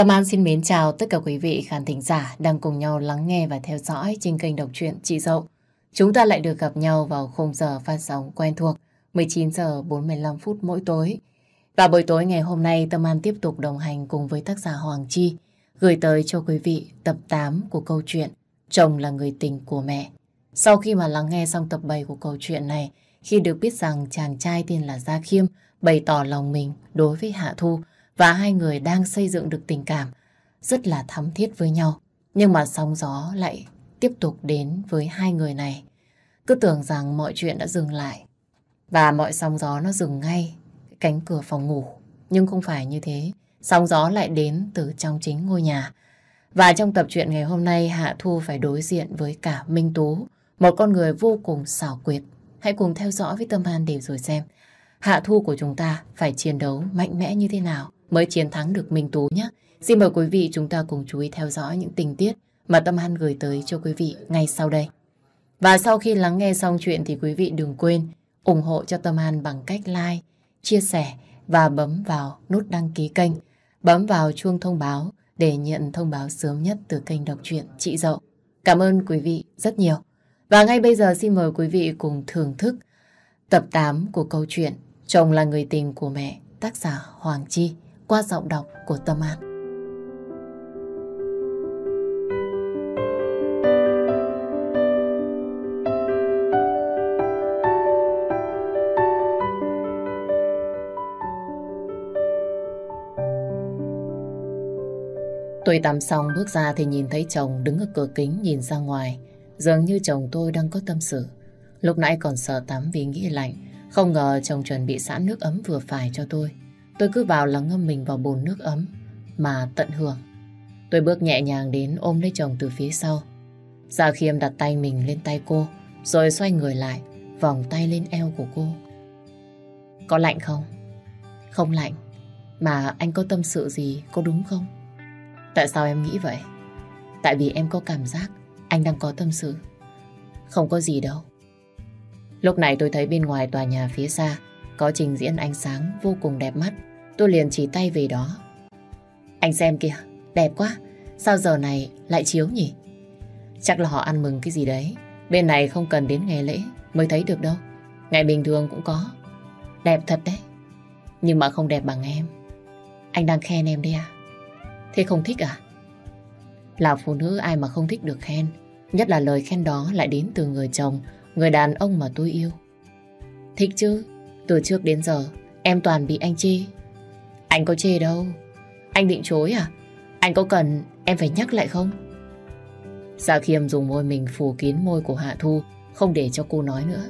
Tâm An xin mến chào tất cả quý vị khán thính giả đang cùng nhau lắng nghe và theo dõi trên kênh đọc truyện Chị Dậu. Chúng ta lại được gặp nhau vào khung giờ phát sóng quen thuộc 19 giờ 45 phút mỗi tối. Và buổi tối ngày hôm nay Tâm An tiếp tục đồng hành cùng với tác giả Hoàng Chi gửi tới cho quý vị tập 8 của câu chuyện Chồng là người tình của mẹ. Sau khi mà lắng nghe xong tập 7 của câu chuyện này, khi được biết rằng chàng trai tên là Gia Khiêm bày tỏ lòng mình đối với Hạ Thu và hai người đang xây dựng được tình cảm rất là thắm thiết với nhau. Nhưng mà sóng gió lại tiếp tục đến với hai người này. Cứ tưởng rằng mọi chuyện đã dừng lại và mọi sóng gió nó dừng ngay cánh cửa phòng ngủ. Nhưng không phải như thế. Sóng gió lại đến từ trong chính ngôi nhà. Và trong tập truyện ngày hôm nay Hạ Thu phải đối diện với cả Minh Tú, một con người vô cùng xảo quyệt. Hãy cùng theo dõi với Tâm An để rồi xem Hạ Thu của chúng ta phải chiến đấu mạnh mẽ như thế nào mới chiến thắng được Minh Tú nhé. Xin mời quý vị chúng ta cùng chú ý theo dõi những tình tiết mà Tâm Hân gửi tới cho quý vị ngay sau đây. Và sau khi lắng nghe xong chuyện thì quý vị đừng quên ủng hộ cho Tâm Hân bằng cách like, chia sẻ và bấm vào nút đăng ký kênh, bấm vào chuông thông báo để nhận thông báo sớm nhất từ kênh đọc truyện Chị Dậu. Cảm ơn quý vị rất nhiều. Và ngay bây giờ xin mời quý vị cùng thưởng thức tập 8 của câu chuyện Chồng là người tình của mẹ, tác giả Hoàng Chi qua giọng đọc của Tâm An. Tôi tắm xong bước ra thì nhìn thấy chồng đứng ở cửa kính nhìn ra ngoài. Dường như chồng tôi đang có tâm sự. Lúc nãy còn sợ tắm vì nghĩ lạnh. Không ngờ chồng chuẩn bị sẵn nước ấm vừa phải cho tôi. Tôi cứ vào là ngâm mình vào bồn nước ấm mà tận hưởng. Tôi bước nhẹ nhàng đến ôm lấy chồng từ phía sau. Gia Khiêm đặt tay mình lên tay cô rồi xoay người lại vòng tay lên eo của cô. Có lạnh không? Không lạnh. Mà anh có tâm sự gì, có đúng không? Tại sao em nghĩ vậy? Tại vì em có cảm giác anh đang có tâm sự. Không có gì đâu. Lúc này tôi thấy bên ngoài tòa nhà phía xa có trình diễn ánh sáng vô cùng đẹp mắt. Tôi liền chỉ tay về đó. Anh xem kìa, đẹp quá. Sao giờ này lại chiếu nhỉ? Chắc là họ ăn mừng cái gì đấy. Bên này không cần đến ngày lễ mới thấy được đâu. Ngày bình thường cũng có. Đẹp thật đấy. Nhưng mà không đẹp bằng em. Anh đang khen em đấy à? Thế không thích à? Là phụ nữ ai mà không thích được khen. Nhất là lời khen đó lại đến từ người chồng, người đàn ông mà tôi yêu. Thích chứ, từ trước đến giờ em toàn bị anh chê. Anh có chê đâu. Anh định chối à? Anh có cần em phải nhắc lại không? Gia Khiêm dùng môi mình phủ kín môi của Hạ Thu, không để cho cô nói nữa.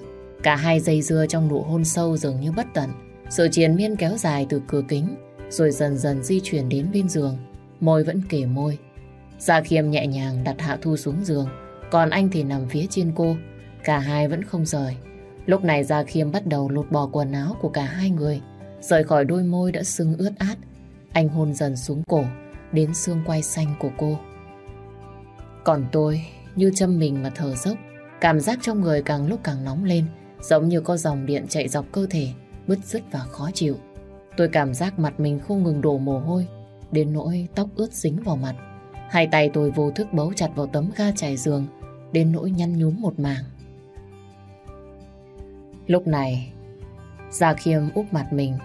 Cả hai dây dưa trong nụ hôn sâu dường như bất tận. Sự chiến miên kéo dài từ cửa kính, rồi dần dần di chuyển đến bên giường. Môi vẫn kể môi. Gia Khiêm nhẹ nhàng đặt Hạ Thu xuống giường, còn anh thì nằm phía trên cô. Cả hai vẫn không rời. Lúc này Gia Khiêm bắt đầu lột bỏ quần áo của cả hai người, rời khỏi đôi môi đã sưng ướt át. Anh hôn dần xuống cổ, đến xương quai xanh của cô. Còn tôi, như châm mình mà thở dốc, cảm giác trong người càng lúc càng nóng lên, giống như có dòng điện chạy dọc cơ thể, bứt rứt và khó chịu. Tôi cảm giác mặt mình không ngừng đổ mồ hôi, đến nỗi tóc ướt dính vào mặt. Hai tay tôi vô thức bấu chặt vào tấm ga trải giường, đến nỗi nhăn nhúm một mảng. Lúc này, Gia Khiêm úp mặt mình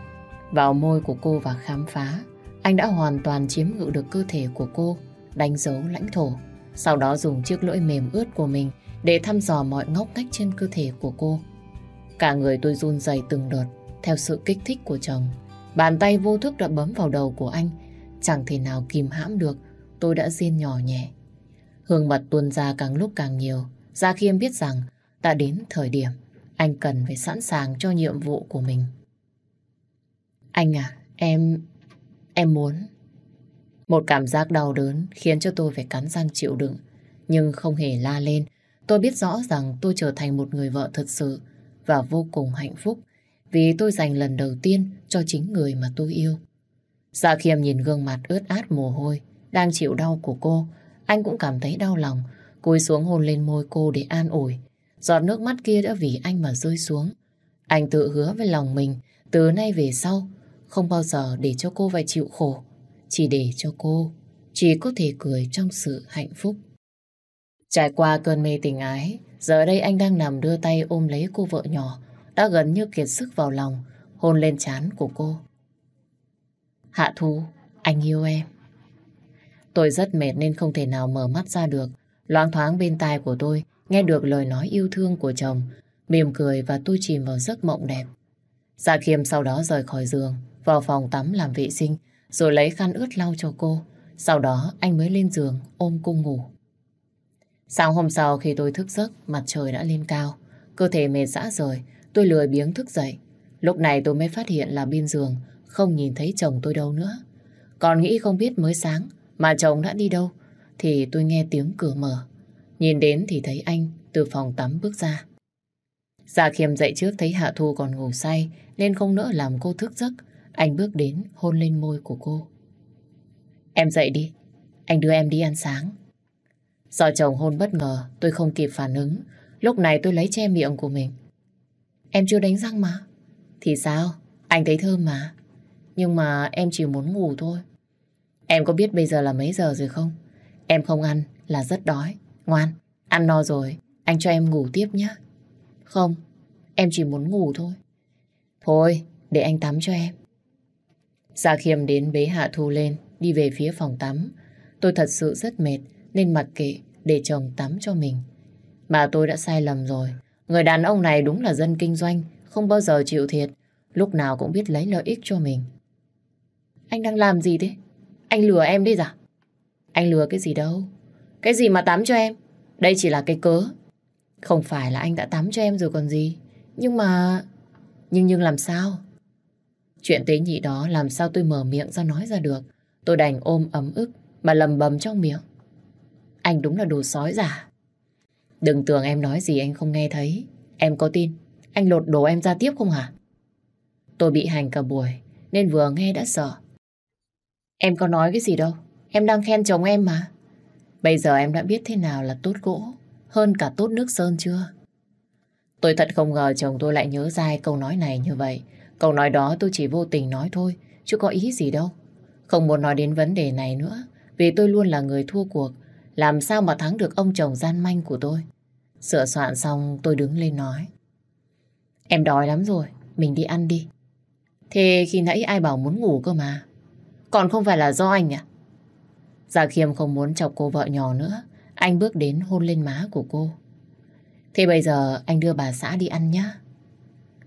vào môi của cô và khám phá. Anh đã hoàn toàn chiếm ngự được cơ thể của cô, đánh dấu lãnh thổ. Sau đó dùng chiếc lưỡi mềm ướt của mình để thăm dò mọi ngóc ngách trên cơ thể của cô. Cả người tôi run rẩy từng đợt theo sự kích thích của chồng. Bàn tay vô thức đã bấm vào đầu của anh. Chẳng thể nào kìm hãm được, tôi đã riêng nhỏ nhẹ. Hương mật tuôn ra càng lúc càng nhiều. Gia Khiêm biết rằng đã đến thời điểm anh cần phải sẵn sàng cho nhiệm vụ của mình. Anh à, em... em muốn... Một cảm giác đau đớn khiến cho tôi phải cắn răng chịu đựng. Nhưng không hề la lên. Tôi biết rõ rằng tôi trở thành một người vợ thật sự và vô cùng hạnh phúc vì tôi dành lần đầu tiên cho chính người mà tôi yêu. Dạ khiêm nhìn gương mặt ướt át mồ hôi, đang chịu đau của cô, anh cũng cảm thấy đau lòng, cúi xuống hôn lên môi cô để an ủi. Giọt nước mắt kia đã vì anh mà rơi xuống. Anh tự hứa với lòng mình, từ nay về sau, không bao giờ để cho cô phải chịu khổ. chỉ để cho cô chỉ có thể cười trong sự hạnh phúc. Trải qua cơn mê tình ái, giờ đây anh đang nằm đưa tay ôm lấy cô vợ nhỏ, đã gần như kiệt sức vào lòng, hôn lên trán của cô. Hạ Thu, anh yêu em. Tôi rất mệt nên không thể nào mở mắt ra được. Loáng thoáng bên tai của tôi, nghe được lời nói yêu thương của chồng, mỉm cười và tôi chìm vào giấc mộng đẹp. Dạ khiêm sau đó rời khỏi giường, vào phòng tắm làm vệ sinh, rồi lấy khăn ướt lau cho cô. Sau đó anh mới lên giường ôm cô ngủ. Sáng hôm sau khi tôi thức giấc, mặt trời đã lên cao. Cơ thể mệt dã rời, tôi lười biếng thức dậy. Lúc này tôi mới phát hiện là bên giường không nhìn thấy chồng tôi đâu nữa. Còn nghĩ không biết mới sáng mà chồng đã đi đâu, thì tôi nghe tiếng cửa mở. Nhìn đến thì thấy anh từ phòng tắm bước ra. Dạ khiêm dậy trước thấy Hạ Thu còn ngủ say nên không nỡ làm cô thức giấc. Anh bước đến hôn lên môi của cô. Em dậy đi, anh đưa em đi ăn sáng. Do chồng hôn bất ngờ, tôi không kịp phản ứng. Lúc này tôi lấy che miệng của mình. Em chưa đánh răng mà. Thì sao? Anh thấy thơm mà. Nhưng mà em chỉ muốn ngủ thôi. Em có biết bây giờ là mấy giờ rồi không? Em không ăn là rất đói. Ngoan, ăn no rồi, anh cho em ngủ tiếp nhé. Không, em chỉ muốn ngủ thôi. Thôi, để anh tắm cho em. Gia Khiêm đến bế Hạ Thu lên, đi về phía phòng tắm. Tôi thật sự rất mệt, nên mặc kệ để chồng tắm cho mình. Mà tôi đã sai lầm rồi. Người đàn ông này đúng là dân kinh doanh, không bao giờ chịu thiệt, lúc nào cũng biết lấy lợi ích cho mình. Anh đang làm gì thế? Anh lừa em đấy dạ? Anh lừa cái gì đâu? Cái gì mà tắm cho em? Đây chỉ là cái cớ. Không phải là anh đã tắm cho em rồi còn gì. Nhưng mà... Nhưng nhưng làm sao? Chuyện tế nhị đó làm sao tôi mở miệng ra nói ra được. Tôi đành ôm ấm ức mà lầm bầm trong miệng. Anh đúng là đồ sói giả. Đừng tưởng em nói gì anh không nghe thấy. Em có tin, anh lột đồ em ra tiếp không hả? Tôi bị hành cả buổi, nên vừa nghe đã sợ. Em có nói cái gì đâu. Em đang khen chồng em mà. Bây giờ em đã biết thế nào là tốt gỗ hơn cả tốt nước sơn chưa? Tôi thật không ngờ chồng tôi lại nhớ dai câu nói này như vậy. Câu nói đó tôi chỉ vô tình nói thôi, chứ có ý gì đâu. Không muốn nói đến vấn đề này nữa, vì tôi luôn là người thua cuộc. Làm sao mà thắng được ông chồng gian manh của tôi? Sửa soạn xong tôi đứng lên nói. Em đói lắm rồi, mình đi ăn đi. Thế khi nãy ai bảo muốn ngủ cơ mà? Còn không phải là do anh à? Gia Khiêm không muốn chọc cô vợ nhỏ nữa. Anh bước đến hôn lên má của cô. Thế bây giờ anh đưa bà xã đi ăn nhá.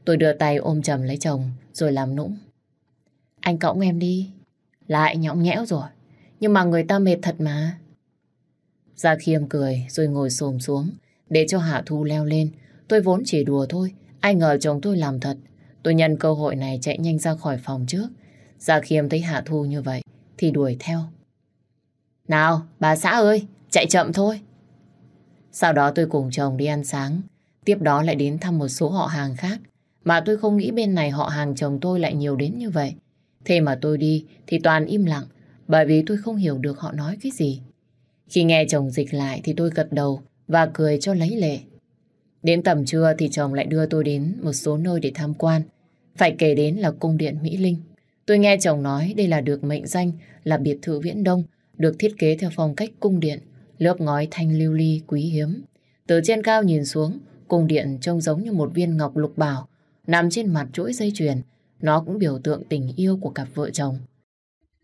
Tôi đưa tay ôm chầm lấy chồng, rồi làm nũng. Anh cõng em đi. Lại nhõng nhẽo rồi. Nhưng mà người ta mệt thật mà. Gia Khiêm cười, rồi ngồi xồm xuống để cho Hạ Thu leo lên. Tôi vốn chỉ đùa thôi. Ai ngờ chồng tôi làm thật. Tôi nhân cơ hội này chạy nhanh ra khỏi phòng trước. Gia Khiêm thấy Hạ Thu như vậy, thì đuổi theo. Nào, bà xã ơi, chạy chậm thôi. Sau đó tôi cùng chồng đi ăn sáng, tiếp đó lại đến thăm một số họ hàng khác. Mà tôi không nghĩ bên này họ hàng chồng tôi lại nhiều đến như vậy. Thế mà tôi đi thì toàn im lặng, bởi vì tôi không hiểu được họ nói cái gì. Khi nghe chồng dịch lại thì tôi gật đầu và cười cho lấy lệ. Đến tầm trưa thì chồng lại đưa tôi đến một số nơi để tham quan. Phải kể đến là cung điện Mỹ Linh. Tôi nghe chồng nói đây là được mệnh danh là biệt thự viễn đông, được thiết kế theo phong cách cung điện, lớp ngói thanh lưu ly quý hiếm. Từ trên cao nhìn xuống, cung điện trông giống như một viên ngọc lục bảo, nằm trên mặt chuỗi dây chuyền. Nó cũng biểu tượng tình yêu của cặp vợ chồng.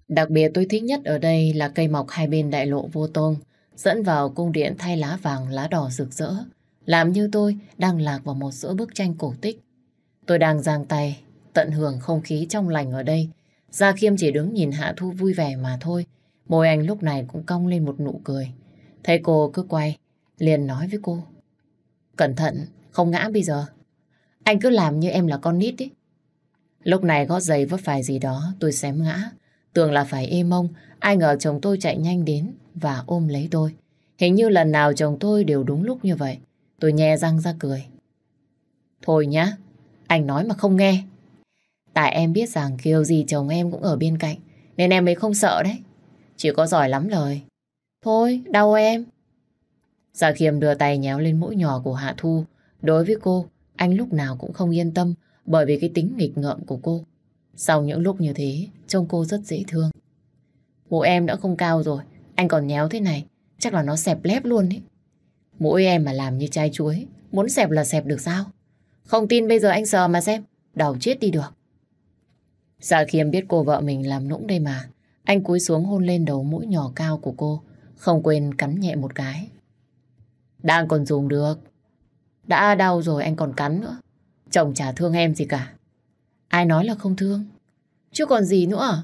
Đặc biệt tôi thích nhất ở đây là cây mọc hai bên đại lộ vô tôn, dẫn vào cung điện thay lá vàng lá đỏ rực rỡ, làm như tôi đang lạc vào một giữa bức tranh cổ tích. Tôi đang giang tay, tận hưởng không khí trong lành ở đây. Gia Khiêm chỉ đứng nhìn Hạ Thu vui vẻ mà thôi. Môi anh lúc này cũng cong lên một nụ cười. Thấy cô cứ quay, liền nói với cô. Cẩn thận, không ngã bây giờ. Anh cứ làm như em là con nít ý. Lúc này gót giày vấp phải gì đó, tôi xém ngã. Tưởng là phải êm mông, ai ngờ chồng tôi chạy nhanh đến và ôm lấy tôi. Hình như lần nào chồng tôi đều đúng lúc như vậy. Tôi nhe răng ra cười. Thôi nhá, anh nói mà không nghe. Tại em biết rằng kiểu gì chồng em cũng ở bên cạnh, nên em mới không sợ đấy. Chỉ có giỏi lắm lời. Thôi, đau em. Gia Khiêm đưa tay nhéo lên mũi nhỏ của Hạ Thu. Đối với cô, anh lúc nào cũng không yên tâm bởi vì cái tính nghịch ngợm của cô. Sau những lúc như thế, trông cô rất dễ thương. Mũi em đã không cao rồi, anh còn nhéo thế này, chắc là nó xẹp lép luôn đấy. Mũi em mà làm như chai chuối, muốn xẹp là xẹp được sao? Không tin bây giờ anh sờ mà xem, đầu chết đi được. Dạ khiêm biết cô vợ mình làm nũng đây mà, anh cúi xuống hôn lên đầu mũi nhỏ cao của cô, không quên cắn nhẹ một cái. Đang còn dùng được. Đã đau rồi anh còn cắn nữa. Chồng chả thương em gì cả. Ai nói là không thương? Chứ còn gì nữa à?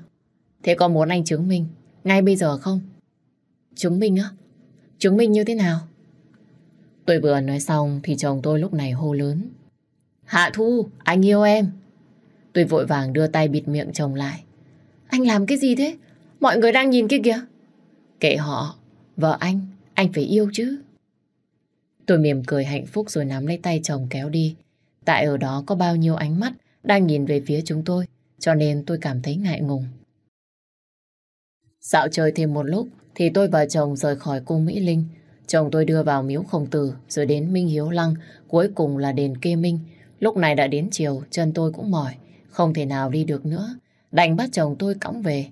Thế có muốn anh chứng minh ngay bây giờ không? Chứng minh á? Chứng minh như thế nào? Tôi vừa nói xong thì chồng tôi lúc này hô lớn. Hạ Thu, anh yêu em. Tôi vội vàng đưa tay bịt miệng chồng lại. Anh làm cái gì thế? Mọi người đang nhìn kia kìa. Kệ họ, vợ anh, anh phải yêu chứ. Tôi mỉm cười hạnh phúc rồi nắm lấy tay chồng kéo đi. Tại ở đó có bao nhiêu ánh mắt đang nhìn về phía chúng tôi, cho nên tôi cảm thấy ngại ngùng. Dạo chơi thêm một lúc thì tôi và chồng rời khỏi cung Mỹ Linh. Chồng tôi đưa vào miếu khổng tử rồi đến Minh Hiếu Lăng, cuối cùng là đền kê Minh. Lúc này đã đến chiều, chân tôi cũng mỏi, không thể nào đi được nữa. Đành bắt chồng tôi cõng về.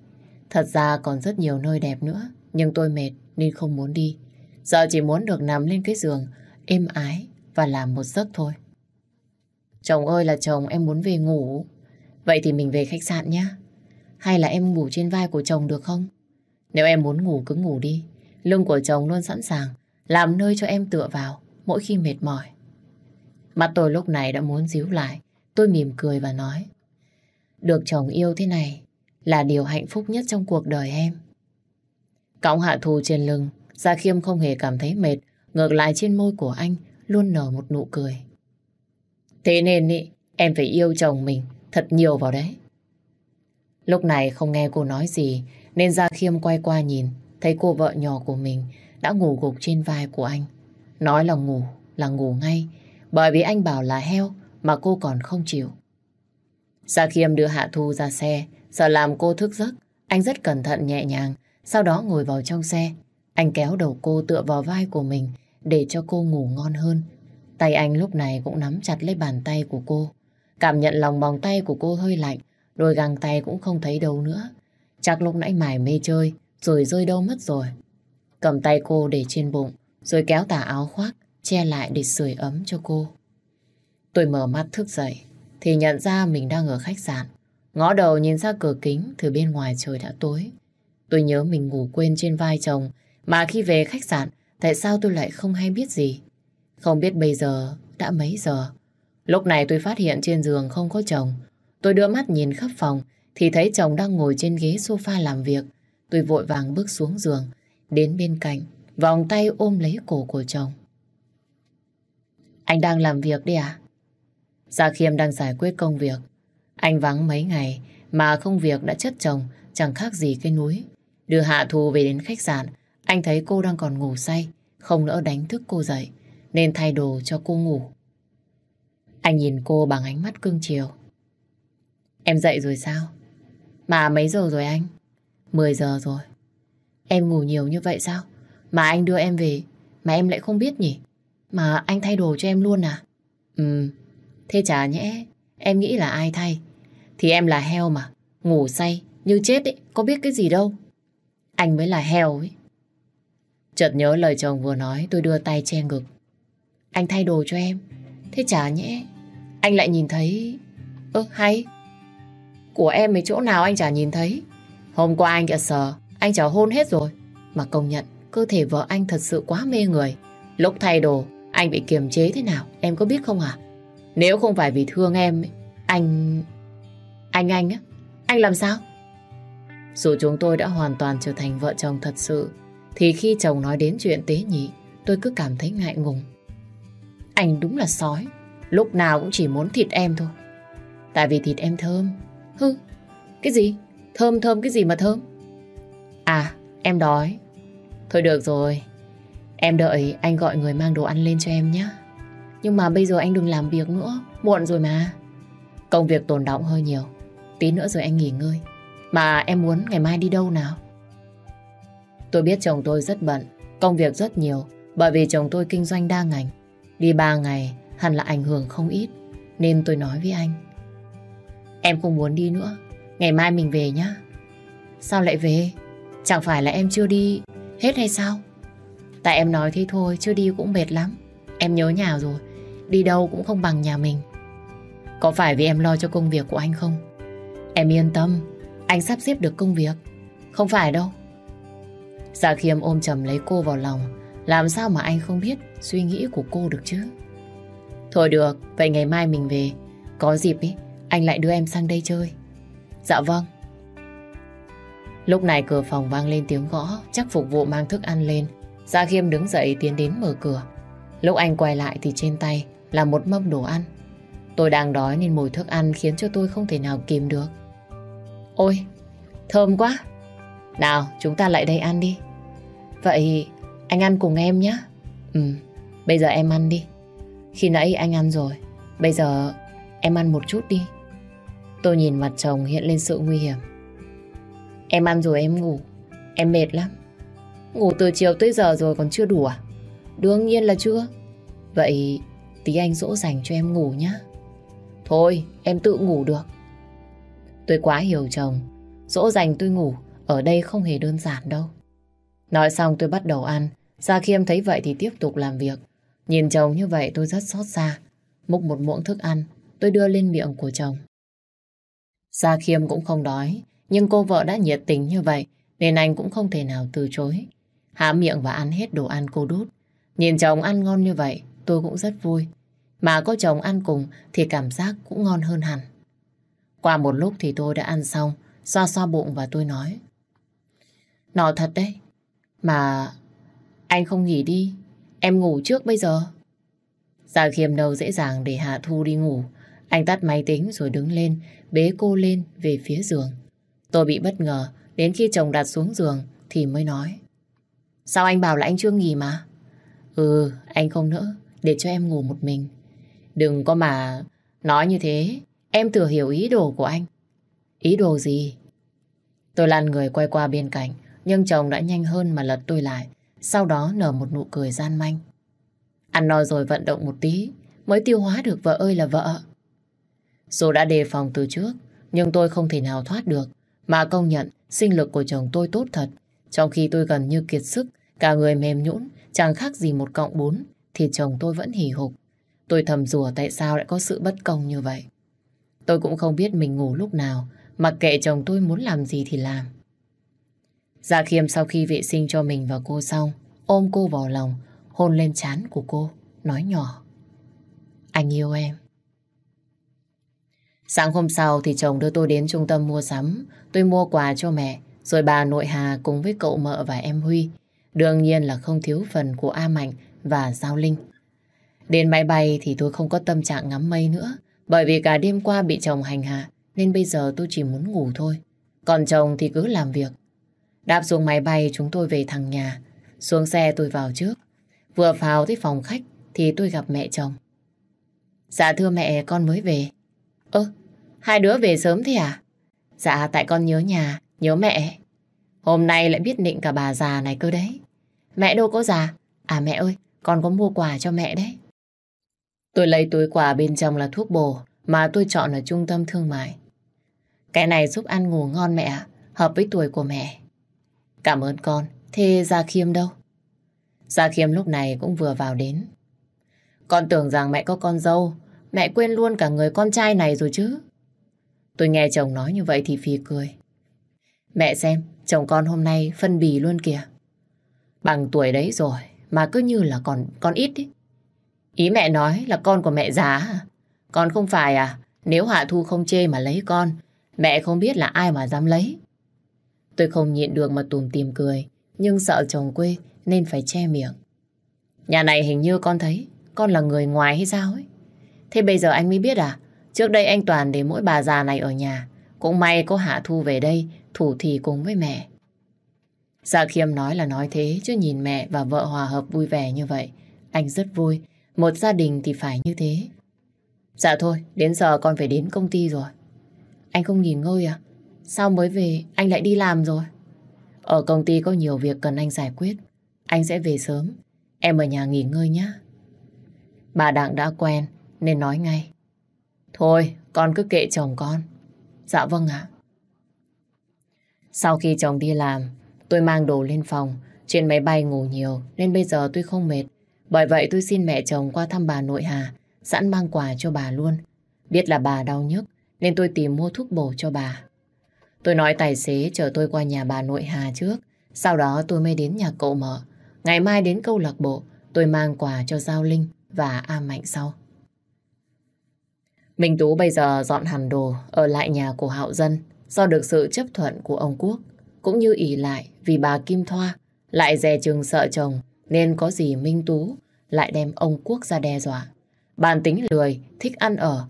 Thật ra còn rất nhiều nơi đẹp nữa, nhưng tôi mệt nên không muốn đi. Giờ chỉ muốn được nằm lên cái giường, êm ái và làm một giấc thôi. Chồng ơi là chồng em muốn về ngủ. Vậy thì mình về khách sạn nhé. Hay là em ngủ trên vai của chồng được không? Nếu em muốn ngủ cứ ngủ đi. Lưng của chồng luôn sẵn sàng làm nơi cho em tựa vào mỗi khi mệt mỏi. Mặt tôi lúc này đã muốn díu lại. Tôi mỉm cười và nói Được chồng yêu thế này là điều hạnh phúc nhất trong cuộc đời em. Cõng hạ thù trên lưng, Gia Khiêm không hề cảm thấy mệt, ngược lại trên môi của anh luôn nở một nụ cười. Thế nên ý, em phải yêu chồng mình thật nhiều vào đấy. Lúc này không nghe cô nói gì, nên Gia Khiêm quay qua nhìn, thấy cô vợ nhỏ của mình đã ngủ gục trên vai của anh. Nói là ngủ, là ngủ ngay, bởi vì anh bảo là heo mà cô còn không chịu. Gia Khiêm đưa Hạ Thu ra xe, sợ làm cô thức giấc. Anh rất cẩn thận nhẹ nhàng, sau đó ngồi vào trong xe. Anh kéo đầu cô tựa vào vai của mình để cho cô ngủ ngon hơn. Tay anh lúc này cũng nắm chặt lấy bàn tay của cô. Cảm nhận lòng bàn tay của cô hơi lạnh, đôi găng tay cũng không thấy đâu nữa. Chắc lúc nãy mải mê chơi, rồi rơi đâu mất rồi. Cầm tay cô để trên bụng, rồi kéo tà áo khoác, che lại để sưởi ấm cho cô. Tôi mở mắt thức dậy, thì nhận ra mình đang ở khách sạn. Ngõ đầu nhìn ra cửa kính từ bên ngoài trời đã tối. Tôi nhớ mình ngủ quên trên vai chồng, mà khi về khách sạn, tại sao tôi lại không hay biết gì? Không biết bây giờ đã mấy giờ. Lúc này tôi phát hiện trên giường không có chồng. Tôi đưa mắt nhìn khắp phòng, thì thấy chồng đang ngồi trên ghế sofa làm việc. Tôi vội vàng bước xuống giường, đến bên cạnh, vòng tay ôm lấy cổ của chồng. Anh đang làm việc đi à? Gia Khiêm đang giải quyết công việc. Anh vắng mấy ngày mà công việc đã chất chồng chẳng khác gì cái núi. Đưa Hạ Thu về đến khách sạn, anh thấy cô đang còn ngủ say, không nỡ đánh thức cô dậy, nên thay đồ cho cô ngủ. Anh nhìn cô bằng ánh mắt cương chiều. Em dậy rồi sao? Mà mấy giờ rồi anh? 10 giờ rồi. Em ngủ nhiều như vậy sao? Mà anh đưa em về, mà em lại không biết nhỉ? Mà anh thay đồ cho em luôn à? Ừ, thế chả nhẽ em nghĩ là ai thay? Thì em là heo mà, ngủ say, như chết ấy, có biết cái gì đâu. Anh mới là heo ấy. Chợt nhớ lời chồng vừa nói, tôi đưa tay che ngực. Anh thay đồ cho em, thế chả nhẽ anh lại nhìn thấy... Ơ, hay. Của em mấy chỗ nào anh chả nhìn thấy. Hôm qua anh kìa sờ, anh chả hôn hết rồi. Mà công nhận, cơ thể vợ anh thật sự quá mê người. Lúc thay đồ, anh bị kiềm chế thế nào, em có biết không à? Nếu không phải vì thương em, anh... Anh anh á, anh làm sao? Dù chúng tôi đã hoàn toàn trở thành vợ chồng thật sự, thì khi chồng nói đến chuyện tế nhị, tôi cứ cảm thấy ngại ngùng. Anh đúng là sói, lúc nào cũng chỉ muốn thịt em thôi. Tại vì thịt em thơm. Hư, cái gì? Thơm thơm cái gì mà thơm? À, em đói. Thôi được rồi, em đợi anh gọi người mang đồ ăn lên cho em nhé. Nhưng mà bây giờ anh đừng làm việc nữa, muộn rồi mà. Công việc tồn động hơi nhiều, tí nữa rồi anh nghỉ ngơi. Mà em muốn ngày mai đi đâu nào? Tôi biết chồng tôi rất bận, công việc rất nhiều, bởi vì chồng tôi kinh doanh đa ngành. Đi ba ngày hẳn là ảnh hưởng không ít, nên tôi nói với anh. Em không muốn đi nữa, ngày mai mình về nhá. Sao lại về? Chẳng phải là em chưa đi hết hay sao? Tại em nói thế thôi, chưa đi cũng mệt lắm. Em nhớ nhà rồi, đi đâu cũng không bằng nhà mình. Có phải vì em lo cho công việc của anh không? Em yên tâm, anh sắp xếp được công việc. Không phải đâu. Dạ khiêm ôm chầm lấy cô vào lòng. Làm sao mà anh không biết suy nghĩ của cô được chứ? Thôi được, vậy ngày mai mình về. Có dịp ý, anh lại đưa em sang đây chơi. Dạ vâng. Lúc này cửa phòng vang lên tiếng gõ, chắc phục vụ mang thức ăn lên. Dạ khiêm đứng dậy tiến đến mở cửa. Lúc anh quay lại thì trên tay là một mâm đồ ăn. Tôi đang đói nên mùi thức ăn khiến cho tôi không thể nào kìm được. Ôi, thơm quá. Nào, chúng ta lại đây ăn đi. Vậy anh ăn cùng em nhé. Ừ, bây giờ em ăn đi. Khi nãy anh ăn rồi, bây giờ em ăn một chút đi. Tôi nhìn mặt chồng hiện lên sự nguy hiểm. Em ăn rồi em ngủ, em mệt lắm. Ngủ từ chiều tới giờ rồi còn chưa đủ à? Đương nhiên là chưa. Vậy tí anh dỗ dành cho em ngủ nhé. Thôi, em tự ngủ được. Tôi quá hiểu chồng. Dỗ dành tôi ngủ, ở đây không hề đơn giản đâu. Nói xong tôi bắt đầu ăn. Gia Khiêm thấy vậy thì tiếp tục làm việc. Nhìn chồng như vậy tôi rất xót xa. Múc một muỗng thức ăn, tôi đưa lên miệng của chồng. Gia Khiêm cũng không đói, nhưng cô vợ đã nhiệt tình như vậy, nên anh cũng không thể nào từ chối. Há miệng và ăn hết đồ ăn cô đút. Nhìn chồng ăn ngon như vậy, tôi cũng rất vui. Mà có chồng ăn cùng thì cảm giác cũng ngon hơn hẳn. Qua một lúc thì tôi đã ăn xong, xoa xoa bụng và tôi nói. Nó thật đấy, mà anh không nghỉ đi, em ngủ trước bây giờ. Gia khiêm đâu dễ dàng để Hạ Thu đi ngủ. Anh tắt máy tính rồi đứng lên, bế cô lên về phía giường. Tôi bị bất ngờ, đến khi chồng đặt xuống giường thì mới nói. Sao anh bảo là anh chưa nghỉ mà? Ừ, anh không nỡ, để cho em ngủ một mình. Đừng có mà nói như thế, em thừa hiểu ý đồ của anh. Ý đồ gì? Tôi lăn người quay qua bên cạnh, nhưng chồng đã nhanh hơn mà lật tôi lại. Sau đó nở một nụ cười gian manh. Ăn no rồi vận động một tí, mới tiêu hóa được vợ ơi là vợ. Dù đã đề phòng từ trước, nhưng tôi không thể nào thoát được. Mà công nhận, sinh lực của chồng tôi tốt thật. Trong khi tôi gần như kiệt sức, cả người mềm nhũn, chẳng khác gì một cọng bốn, thì chồng tôi vẫn hỉ hục. Tôi thầm rủa tại sao lại có sự bất công như vậy. Tôi cũng không biết mình ngủ lúc nào, mặc kệ chồng tôi muốn làm gì thì làm. Dạ khiêm sau khi vệ sinh cho mình và cô xong, ôm cô vào lòng, hôn lên trán của cô, nói nhỏ. Anh yêu em. Sáng hôm sau thì chồng đưa tôi đến trung tâm mua sắm. Tôi mua quà cho mẹ, rồi bà nội Hà cùng với cậu mợ và em Huy. Đương nhiên là không thiếu phần của A Mạnh và Giao Linh. Đến máy bay thì tôi không có tâm trạng ngắm mây nữa. Bởi vì cả đêm qua bị chồng hành hạ, nên bây giờ tôi chỉ muốn ngủ thôi. Còn chồng thì cứ làm việc. Đáp xuống máy bay chúng tôi về thằng nhà. Xuống xe tôi vào trước. Vừa vào tới phòng khách thì tôi gặp mẹ chồng. Dạ thưa mẹ, con mới về. Ơ, hai đứa về sớm thế à? Dạ, tại con nhớ nhà, nhớ mẹ. Hôm nay lại biết định cả bà già này cơ đấy. Mẹ đâu có già. À mẹ ơi, con có mua quà cho mẹ đấy. Tôi lấy túi quà bên trong là thuốc bổ mà tôi chọn ở trung tâm thương mại. Cái này giúp ăn ngủ ngon mẹ, hợp với tuổi của mẹ. Cảm ơn con. Thế Gia Khiêm đâu? Gia Khiêm lúc này cũng vừa vào đến. Con tưởng rằng mẹ có con dâu, mẹ quên luôn cả người con trai này rồi chứ. Tôi nghe chồng nói như vậy thì phì cười. Mẹ xem, chồng con hôm nay phân bì luôn kìa. Bằng tuổi đấy rồi, mà cứ như là còn còn ít ý. Ý mẹ nói là con của mẹ già à? Con không phải à? Nếu Hạ Thu không chê mà lấy con, mẹ không biết là ai mà dám lấy. Tôi không nhịn được mà tùm tìm cười, nhưng sợ chồng quê nên phải che miệng. Nhà này hình như con thấy con là người ngoài hay sao ấy. Thế bây giờ anh mới biết à? Trước đây anh toàn để mỗi bà già này ở nhà. Cũng may có Hạ Thu về đây thủ thì cùng với mẹ. Dạ Khiêm nói là nói thế chứ nhìn mẹ và vợ hòa hợp vui vẻ như vậy. Anh rất vui. Một gia đình thì phải như thế. Dạ thôi, đến giờ con phải đến công ty rồi. Anh không nghỉ ngơi à? Sao mới về anh lại đi làm rồi? Ở công ty có nhiều việc cần anh giải quyết. Anh sẽ về sớm. Em ở nhà nghỉ ngơi nhé. Bà Đặng đã quen nên nói ngay. Thôi, con cứ kệ chồng con. Dạ vâng ạ. Sau khi chồng đi làm, Tôi mang đồ lên phòng, trên máy bay ngủ nhiều nên bây giờ tôi không mệt. Bởi vậy tôi xin mẹ chồng qua thăm bà nội Hà, sẵn mang quà cho bà luôn. Biết là bà đau nhức nên tôi tìm mua thuốc bổ cho bà. Tôi nói tài xế chở tôi qua nhà bà nội Hà trước, sau đó tôi mới đến nhà cậu mở. Ngày mai đến câu lạc bộ, tôi mang quà cho Giao Linh và A Mạnh sau. Minh Tú bây giờ dọn hẳn đồ ở lại nhà của Hạo Dân do được sự chấp thuận của ông Quốc, cũng như ỷ lại vì bà Kim Thoa lại dè chừng sợ chồng nên có gì Minh Tú lại đem ông Quốc ra đe dọa. Bản tính lười, thích ăn ở,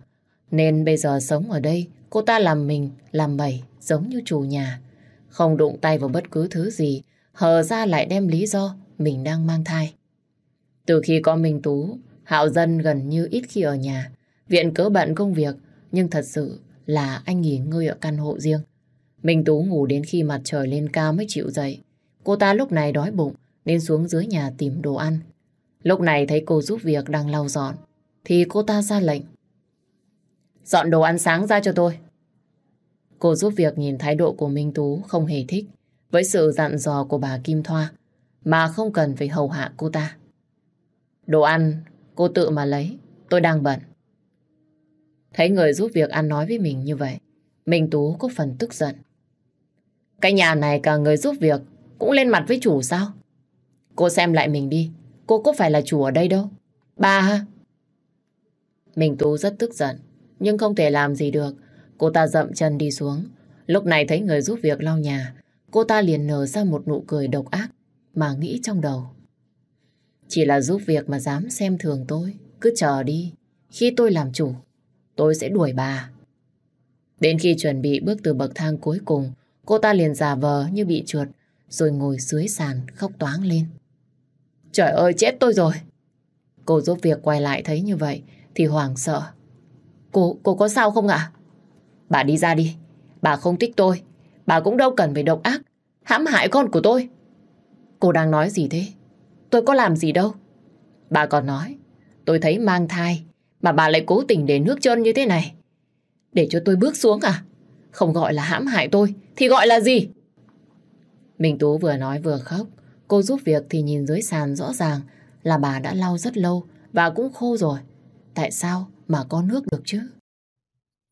nên bây giờ sống ở đây cô ta làm mình, làm bầy giống như chủ nhà. Không đụng tay vào bất cứ thứ gì, hờ ra lại đem lý do mình đang mang thai. Từ khi có Minh Tú, Hạo Dân gần như ít khi ở nhà. Viện cớ bận công việc, nhưng thật sự là anh nghỉ ngơi ở căn hộ riêng. Minh Tú ngủ đến khi mặt trời lên cao mới chịu dậy. Cô ta lúc này đói bụng nên xuống dưới nhà tìm đồ ăn. Lúc này thấy cô giúp việc đang lau dọn thì cô ta ra lệnh. Dọn đồ ăn sáng ra cho tôi. Cô giúp việc nhìn thái độ của Minh Tú không hề thích với sự dặn dò của bà Kim Thoa mà không cần phải hầu hạ cô ta. Đồ ăn cô tự mà lấy, tôi đang bận. Thấy người giúp việc ăn nói với mình như vậy, Minh Tú có phần tức giận. Cái nhà này cả người giúp việc cũng lên mặt với chủ sao? Cô xem lại mình đi, cô có phải là chủ ở đây đâu. ba ha? Mình Tú rất tức giận, nhưng không thể làm gì được. Cô ta dậm chân đi xuống. Lúc này thấy người giúp việc lau nhà, cô ta liền nở ra một nụ cười độc ác mà nghĩ trong đầu. Chỉ là giúp việc mà dám xem thường tôi, cứ chờ đi. Khi tôi làm chủ, tôi sẽ đuổi bà. Đến khi chuẩn bị bước từ bậc thang cuối cùng, cô ta liền giả vờ như bị trượt, rồi ngồi dưới sàn khóc toáng lên. Trời ơi, chết tôi rồi! Cô giúp việc quay lại thấy như vậy thì hoảng sợ. Cô, cô có sao không ạ? Bà đi ra đi, bà không thích tôi, bà cũng đâu cần phải độc ác, hãm hại con của tôi. Cô đang nói gì thế? Tôi có làm gì đâu. Bà còn nói, tôi thấy mang thai, mà bà lại cố tình để nước trơn như thế này. Để cho tôi bước xuống à? Không gọi là hãm hại tôi, thì gọi là gì? Minh Tú vừa nói vừa khóc. Cô giúp việc thì nhìn dưới sàn rõ ràng là bà đã lau rất lâu và cũng khô rồi. Tại sao mà có nước được chứ?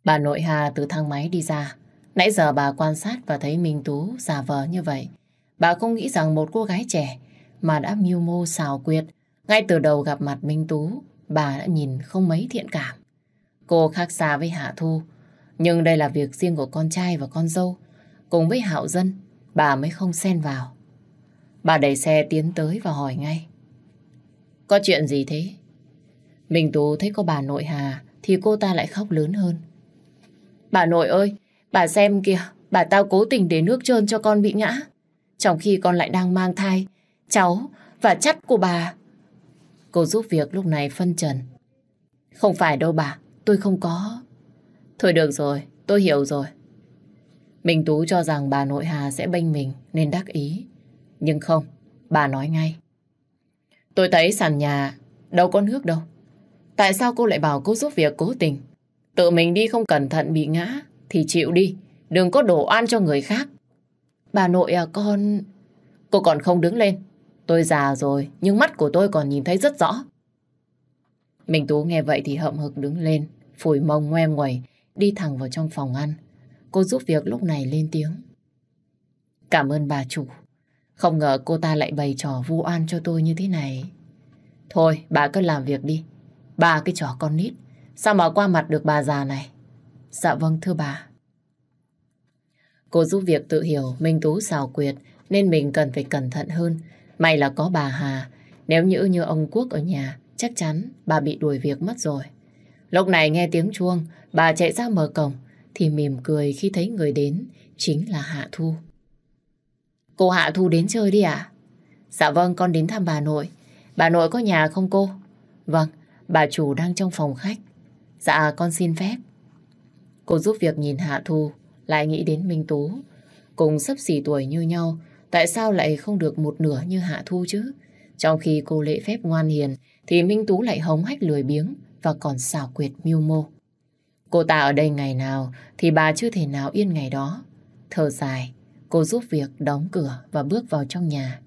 Bà nội Hà từ thang máy đi ra. Nãy giờ bà quan sát và thấy Minh Tú giả vờ như vậy. Bà không nghĩ rằng một cô gái trẻ mà đã mưu mô xào quyệt. Ngay từ đầu gặp mặt Minh Tú, bà đã nhìn không mấy thiện cảm. Cô khác xa với Hạ Thu, nhưng đây là việc riêng của con trai và con dâu. Cùng với Hạo Dân, bà mới không xen vào. Bà đẩy xe tiến tới và hỏi ngay. Có chuyện gì thế? Minh Tú thấy có bà nội Hà thì cô ta lại khóc lớn hơn. Bà nội ơi, bà xem kìa, bà tao cố tình để nước trơn cho con bị ngã. Trong khi con lại đang mang thai, cháu và chắt của bà. Cô giúp việc lúc này phân trần. Không phải đâu bà, tôi không có. Thôi được rồi, tôi hiểu rồi. Minh Tú cho rằng bà nội Hà sẽ bênh mình nên đắc ý. Nhưng không, bà nói ngay. Tôi thấy sàn nhà đâu có nước đâu. Tại sao cô lại bảo cô giúp việc cố tình? Tự mình đi không cẩn thận bị ngã thì chịu đi. Đừng có đổ oan cho người khác. Bà nội à con... Cô còn không đứng lên. Tôi già rồi, nhưng mắt của tôi còn nhìn thấy rất rõ. mình Tú nghe vậy thì hậm hực đứng lên, phủi mông ngoe nguẩy, đi thẳng vào trong phòng ăn. Cô giúp việc lúc này lên tiếng. Cảm ơn bà chủ. Không ngờ cô ta lại bày trò vu oan cho tôi như thế này. Thôi, bà cứ làm việc đi. Bà cái trò con nít. Sao mà qua mặt được bà già này? Dạ vâng thưa bà. Cô giúp việc tự hiểu Minh Tú xào quyệt nên mình cần phải cẩn thận hơn. May là có bà Hà. Nếu như như ông Quốc ở nhà, chắc chắn bà bị đuổi việc mất rồi. Lúc này nghe tiếng chuông, bà chạy ra mở cổng, thì mỉm cười khi thấy người đến, chính là Hạ Thu. Cô Hạ Thu đến chơi đi ạ? Dạ vâng, con đến thăm bà nội. Bà nội có nhà không cô? Vâng, bà chủ đang trong phòng khách. Dạ, con xin phép. Cô giúp việc nhìn Hạ Thu, lại nghĩ đến Minh Tú. Cùng sắp xỉ tuổi như nhau, tại sao lại không được một nửa như Hạ Thu chứ? Trong khi cô lễ phép ngoan hiền, thì Minh Tú lại hống hách lười biếng và còn xảo quyệt mưu mô. Cô ta ở đây ngày nào thì bà chưa thể nào yên ngày đó. Thở dài, Cô giúp việc đóng cửa và bước vào trong nhà.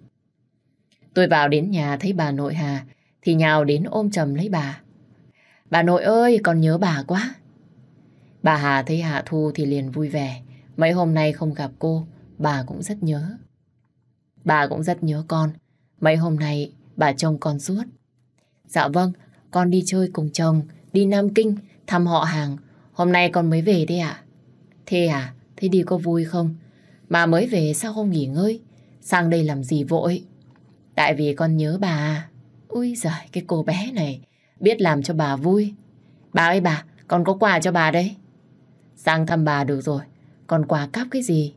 Tôi vào đến nhà thấy bà nội Hà thì nhào đến ôm chầm lấy bà. Bà nội ơi, con nhớ bà quá. Bà Hà thấy Hạ Thu thì liền vui vẻ. Mấy hôm nay không gặp cô, bà cũng rất nhớ. Bà cũng rất nhớ con. Mấy hôm nay bà trông con suốt. Dạ vâng, con đi chơi cùng chồng, đi Nam Kinh, thăm họ hàng. Hôm nay con mới về đấy ạ. Thế à, thế đi có vui không? Mà mới về sao không nghỉ ngơi? Sang đây làm gì vội? Tại vì con nhớ bà. Ui giời, cái cô bé này biết làm cho bà vui. Bà ơi bà, con có quà cho bà đấy. Sang thăm bà được rồi, còn quà cắp cái gì?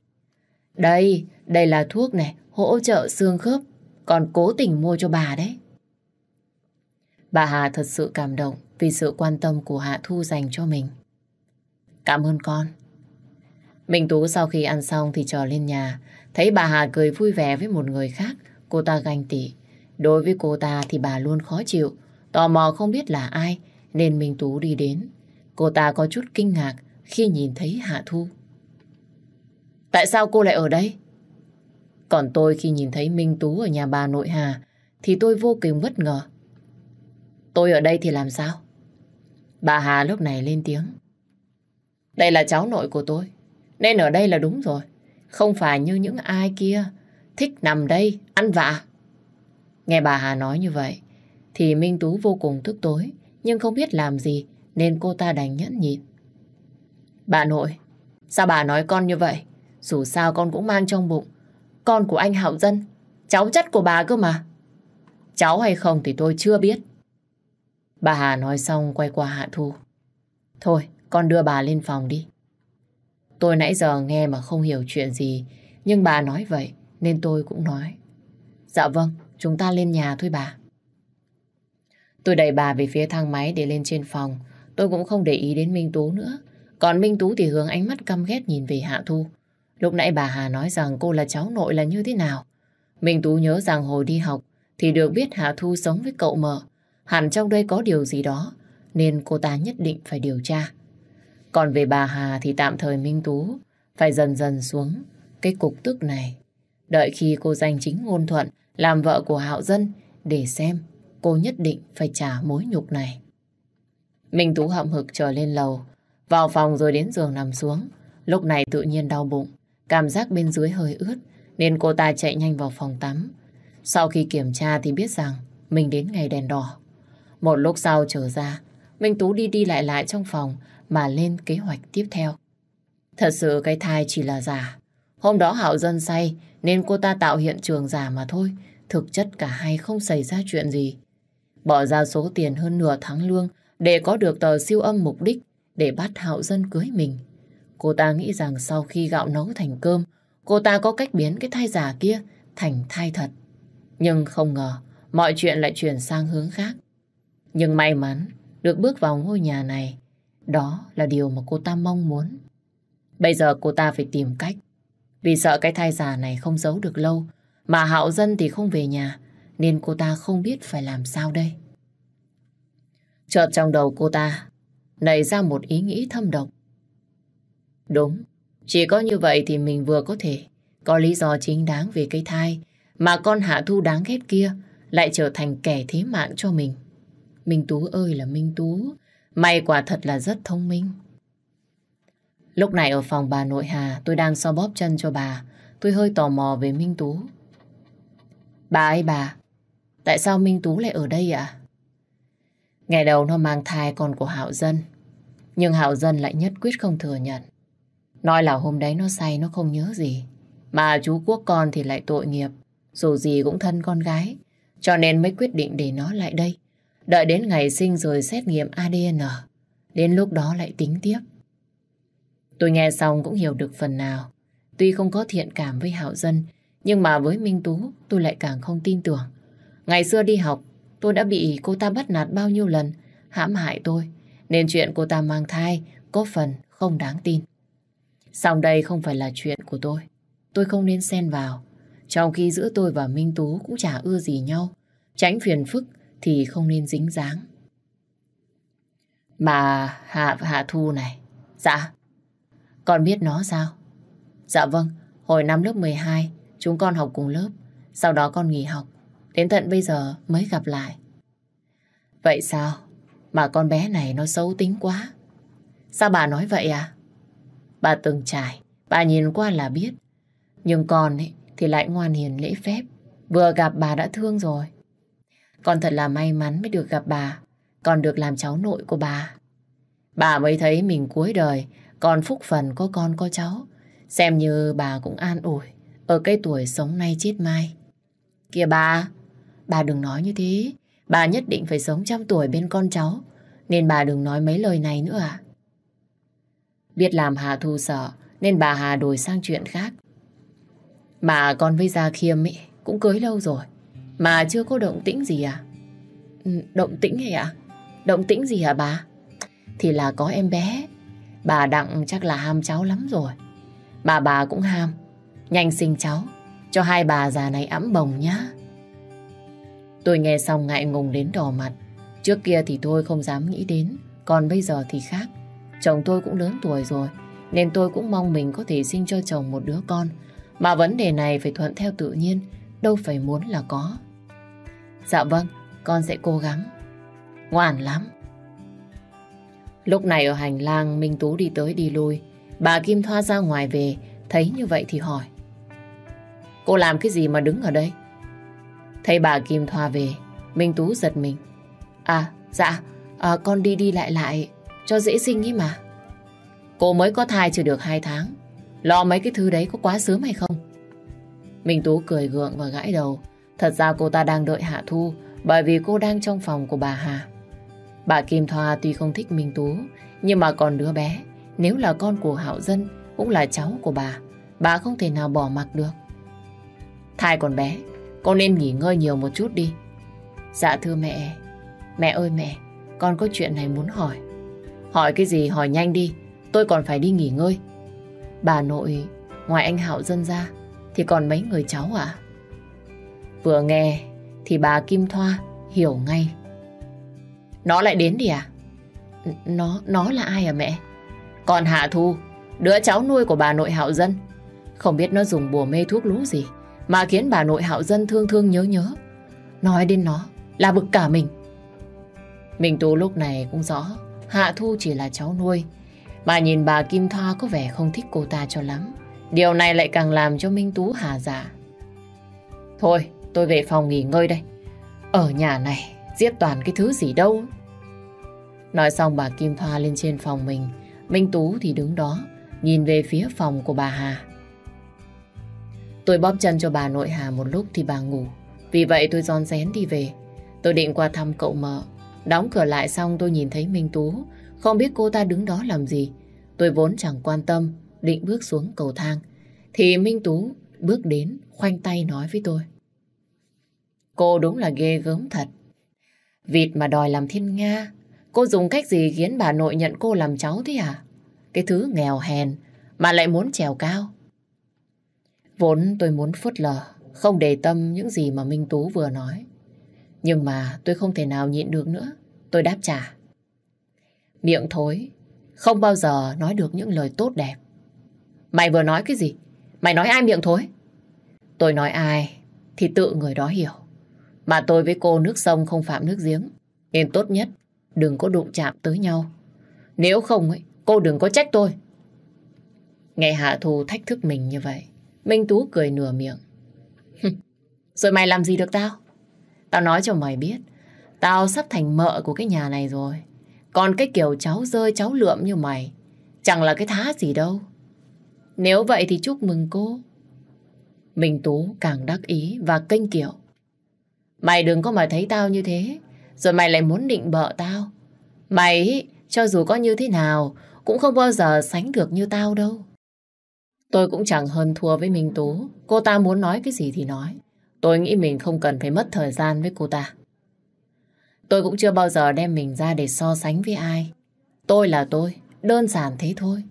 Đây, đây là thuốc này, hỗ trợ xương khớp. Còn cố tình mua cho bà đấy. Bà Hà thật sự cảm động vì sự quan tâm của Hạ Thu dành cho mình. Cảm ơn con. Minh Tú sau khi ăn xong thì trò lên nhà. Thấy bà Hà cười vui vẻ với một người khác, cô ta ganh tị. Đối với cô ta thì bà luôn khó chịu, tò mò không biết là ai, nên Minh Tú đi đến. Cô ta có chút kinh ngạc khi nhìn thấy Hạ Thu. Tại sao cô lại ở đây? Còn tôi khi nhìn thấy Minh Tú ở nhà bà nội Hà thì tôi vô cùng bất ngờ. Tôi ở đây thì làm sao? Bà Hà lúc này lên tiếng. Đây là cháu nội của tôi, nên ở đây là đúng rồi. Không phải như những ai kia thích nằm đây, ăn vạ. Nghe bà Hà nói như vậy, thì Minh Tú vô cùng tức tối, nhưng không biết làm gì, nên cô ta đành nhẫn nhịn. Bà nội, sao bà nói con như vậy? Dù sao con cũng mang trong bụng. Con của anh Hạo Dân, cháu chất của bà cơ mà. Cháu hay không thì tôi chưa biết. Bà Hà nói xong quay qua Hạ Thu. Thôi, con đưa bà lên phòng đi. Tôi nãy giờ nghe mà không hiểu chuyện gì, nhưng bà nói vậy nên tôi cũng nói. Dạ vâng, chúng ta lên nhà thôi bà. Tôi đẩy bà về phía thang máy để lên trên phòng. Tôi cũng không để ý đến Minh Tú nữa. Còn Minh Tú thì hướng ánh mắt căm ghét nhìn về Hạ Thu. Lúc nãy bà Hà nói rằng cô là cháu nội là như thế nào. Minh Tú nhớ rằng hồi đi học thì được biết Hạ Thu sống với cậu mợ. Hẳn trong đây có điều gì đó nên cô ta nhất định phải điều tra. Còn về bà Hà thì tạm thời Minh Tú phải dần dần xuống cái cục tức này. Đợi khi cô giành chính ngôn thuận làm vợ của Hạo Dân để xem cô nhất định phải trả mối nhục này. Minh Tú hậm hực trở lên lầu, vào phòng rồi đến giường nằm xuống. Lúc này tự nhiên đau bụng, cảm giác bên dưới hơi ướt nên cô ta chạy nhanh vào phòng tắm. Sau khi kiểm tra thì biết rằng mình đến ngày đèn đỏ. Một lúc sau trở ra, Minh Tú đi đi lại lại trong phòng mà lên kế hoạch tiếp theo. Thật sự cái thai chỉ là giả. Hôm đó Hạo Dân say nên cô ta tạo hiện trường giả mà thôi. Thực chất cả hai không xảy ra chuyện gì. Bỏ ra số tiền hơn nửa tháng lương để có được tờ siêu âm mục đích để bắt Hạo Dân cưới mình. Cô ta nghĩ rằng sau khi gạo nấu thành cơm, cô ta có cách biến cái thai giả kia thành thai thật. Nhưng không ngờ, mọi chuyện lại chuyển sang hướng khác. Nhưng may mắn, được bước vào ngôi nhà này, đó là điều mà cô ta mong muốn. Bây giờ cô ta phải tìm cách. Vì sợ cái thai giả này không giấu được lâu, mà Hạo Dân thì không về nhà, nên cô ta không biết phải làm sao đây. Chợt trong đầu cô ta nảy ra một ý nghĩ thâm độc. Đúng, chỉ có như vậy thì mình vừa có thể có lý do chính đáng về cái thai mà con Hạ Thu đáng ghét kia lại trở thành kẻ thế mạng cho mình. Minh Tú ơi là Minh Tú, mày quả thật là rất thông minh. Lúc này ở phòng bà nội Hà tôi đang so bóp chân cho bà. Tôi hơi tò mò về Minh Tú. Bà ơi bà, tại sao Minh Tú lại ở đây ạ? Ngày đầu nó mang thai con của Hạo Dân. Nhưng Hạo Dân lại nhất quyết không thừa nhận. Nói là hôm đấy nó say nó không nhớ gì. Mà chú Quốc con thì lại tội nghiệp. Dù gì cũng thân con gái. Cho nên mới quyết định để nó lại đây. Đợi đến ngày sinh rồi xét nghiệm ADN. Đến lúc đó lại tính tiếp. Tôi nghe xong cũng hiểu được phần nào. Tuy không có thiện cảm với Hạo Dân, nhưng mà với Minh Tú tôi lại càng không tin tưởng. Ngày xưa đi học, tôi đã bị cô ta bắt nạt bao nhiêu lần, hãm hại tôi. Nên chuyện cô ta mang thai có phần không đáng tin. Xong đây không phải là chuyện của tôi. Tôi không nên xen vào. Trong khi giữa tôi và Minh Tú cũng chả ưa gì nhau. Tránh phiền phức thì không nên dính dáng. Mà Hạ Hạ Thu này, dạ, con biết nó sao? Dạ vâng, Hồi năm lớp 12, chúng con học cùng lớp. Sau đó con nghỉ học. Đến tận bây giờ mới gặp lại. Vậy sao? Mà con bé này nó xấu tính quá. Sao bà nói vậy à? Bà từng trải, bà nhìn qua là biết. Nhưng con ấy thì lại ngoan hiền lễ phép. Vừa gặp bà đã thương rồi. Con thật là may mắn mới được gặp bà. Còn được làm cháu nội của bà. Bà mới thấy mình cuối đời còn phúc phần có con có cháu. Xem như bà cũng an ủi ở cái tuổi sống nay chết mai. Kìa bà, bà đừng nói như thế. Bà nhất định phải sống trăm tuổi bên con cháu. Nên bà đừng nói mấy lời này nữa à. Biết làm Hà Thu sợ nên bà Hà đổi sang chuyện khác. Mà con với Gia Khiêm ấy cũng cưới lâu rồi. Mà chưa có động tĩnh gì à? Ừ, động tĩnh hay ạ? À? Động tĩnh gì hả bà? Thì là có em bé. Bà Đặng chắc là ham cháu lắm rồi. Bà bà cũng ham. Nhanh sinh cháu. Cho hai bà già này ẵm bồng nhá. Tôi nghe xong ngại ngùng đến đỏ mặt. Trước kia thì tôi không dám nghĩ đến. Còn bây giờ thì khác. Chồng tôi cũng lớn tuổi rồi. Nên tôi cũng mong mình có thể sinh cho chồng một đứa con. Mà vấn đề này phải thuận theo tự nhiên. Đâu phải muốn là có. Dạ vâng, con sẽ cố gắng. Ngoan lắm. Lúc này ở hành lang Minh Tú đi tới đi lui. Bà Kim Thoa ra ngoài về, thấy như vậy thì hỏi. Cô làm cái gì mà đứng ở đây? Thấy bà Kim Thoa về, Minh Tú giật mình. À, dạ, à, con đi đi lại lại, cho dễ sinh ý mà. Cô mới có thai chưa được hai tháng. Lo mấy cái thứ đấy có quá sớm hay không? Minh Tú cười gượng và gãi đầu. Thật ra cô ta đang đợi Hạ Thu bởi vì cô đang trong phòng của bà Hà. Bà Kim Thoa tuy không thích Minh Tú, nhưng mà còn đứa bé, nếu là con của Hạo Dân, cũng là cháu của bà, bà không thể nào bỏ mặc được. Thai còn bé, con nên nghỉ ngơi nhiều một chút đi. Dạ thưa mẹ, mẹ ơi mẹ, con có chuyện này muốn hỏi. Hỏi cái gì hỏi nhanh đi, tôi còn phải đi nghỉ ngơi. Bà nội, ngoài anh Hạo Dân ra, thì còn mấy người cháu à? Vừa nghe, thì bà Kim Thoa hiểu ngay nó lại đến đi à? Nó, nó là ai à mẹ? Còn Hạ Thu, đứa cháu nuôi của bà nội Hạo Dân. Không biết nó dùng bùa mê thuốc lú gì mà khiến bà nội Hạo Dân thương thương nhớ nhớ. Nói đến nó là bực cả mình. Mình Tú lúc này cũng rõ Hạ Thu chỉ là cháu nuôi. Mà nhìn bà Kim Thoa có vẻ không thích cô ta cho lắm. Điều này lại càng làm cho Minh Tú hà giả Thôi, tôi về phòng nghỉ ngơi đây. Ở nhà này Giết toàn cái thứ gì đâu. Nói xong bà Kim Thoa lên trên phòng mình. Minh Tú thì đứng đó, nhìn về phía phòng của bà Hà. Tôi bóp chân cho bà nội Hà một lúc thì bà ngủ. Vì vậy tôi giòn rén đi về. Tôi định qua thăm cậu mợ. Đóng cửa lại xong tôi nhìn thấy Minh Tú. Không biết cô ta đứng đó làm gì. Tôi vốn chẳng quan tâm, định bước xuống cầu thang. Thì Minh Tú bước đến, khoanh tay nói với tôi. Cô đúng là ghê gớm thật. Vịt mà đòi làm thiên Nga. Cô dùng cách gì khiến bà nội nhận cô làm cháu thế à? Cái thứ nghèo hèn mà lại muốn trèo cao. Vốn tôi muốn phớt lờ, không để tâm những gì mà Minh Tú vừa nói. Nhưng mà tôi không thể nào nhịn được nữa. Tôi đáp trả. Miệng thối, không bao giờ nói được những lời tốt đẹp. Mày vừa nói cái gì? Mày nói ai miệng thối? Tôi nói ai thì tự người đó hiểu. Mà tôi với cô nước sông không phạm nước giếng. Nên tốt nhất đừng có đụng chạm tới nhau. Nếu không ấy, cô đừng có trách tôi. Nghe Hạ Thu thách thức mình như vậy. Minh Tú cười nửa miệng. rồi mày làm gì được tao? Tao nói cho mày biết. Tao sắp thành mợ của cái nhà này rồi. Còn cái kiểu cháu rơi cháu lượm như mày. Chẳng là cái thá gì đâu. Nếu vậy thì chúc mừng cô. Minh Tú càng đắc ý và kênh kiểu. Mày đừng có mà thấy tao như thế. Rồi mày lại muốn định bợ tao. Mày, cho dù có như thế nào, cũng không bao giờ sánh được như tao đâu. Tôi cũng chẳng hơn thua với Minh Tú. Cô ta muốn nói cái gì thì nói. Tôi nghĩ mình không cần phải mất thời gian với cô ta. Tôi cũng chưa bao giờ đem mình ra để so sánh với ai. Tôi là tôi, đơn giản thế thôi.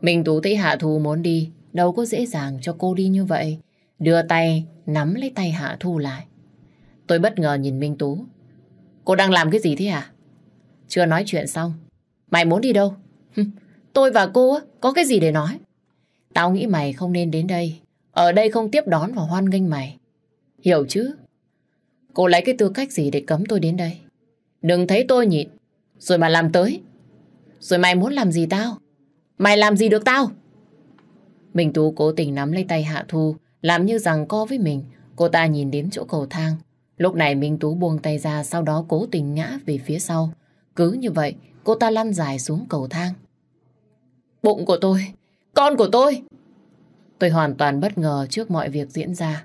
Minh Tú thấy Hạ Thu muốn đi, đâu có dễ dàng cho cô đi như vậy. Đưa tay, nắm lấy tay Hạ Thu lại. Tôi bất ngờ nhìn Minh Tú. Cô đang làm cái gì thế à? Chưa nói chuyện xong. Mày muốn đi đâu? tôi và cô có cái gì để nói? Tao nghĩ mày không nên đến đây. Ở đây không tiếp đón và hoan nghênh mày. Hiểu chứ? Cô lấy cái tư cách gì để cấm tôi đến đây? Đừng thấy tôi nhịn, rồi mà làm tới. Rồi mày muốn làm gì tao? Mày làm gì được tao? Minh Tú cố tình nắm lấy tay Hạ Thu, làm như rằng co với mình. Cô ta nhìn đến chỗ cầu thang. Lúc này Minh Tú buông tay ra, sau đó cố tình ngã về phía sau. Cứ như vậy, cô ta lăn dài xuống cầu thang. Bụng của tôi, con của tôi. Tôi hoàn toàn bất ngờ trước mọi việc diễn ra.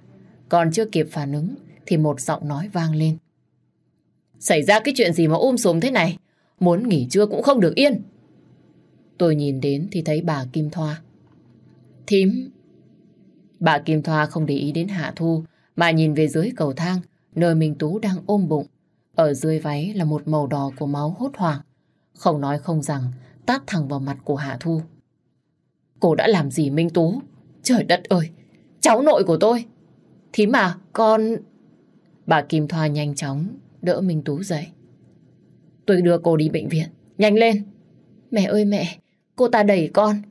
Còn chưa kịp phản ứng, thì một giọng nói vang lên. Xảy ra cái chuyện gì mà um sùm thế này? Muốn nghỉ trưa cũng không được yên. Tôi nhìn đến thì thấy bà Kim Thoa. Thím. Bà Kim Thoa không để ý đến Hạ Thu mà nhìn về dưới cầu thang nơi Minh Tú đang ôm bụng. Ở dưới váy là một màu đỏ của máu hốt hoảng. Không nói không rằng tát thẳng vào mặt của Hạ Thu. Cô đã làm gì Minh Tú? Trời đất ơi! Cháu nội của tôi! Thím mà, con... Bà Kim Thoa nhanh chóng đỡ Minh Tú dậy. Tôi đưa cô đi bệnh viện. Nhanh lên! Mẹ ơi mẹ! Cô ta đẩy con!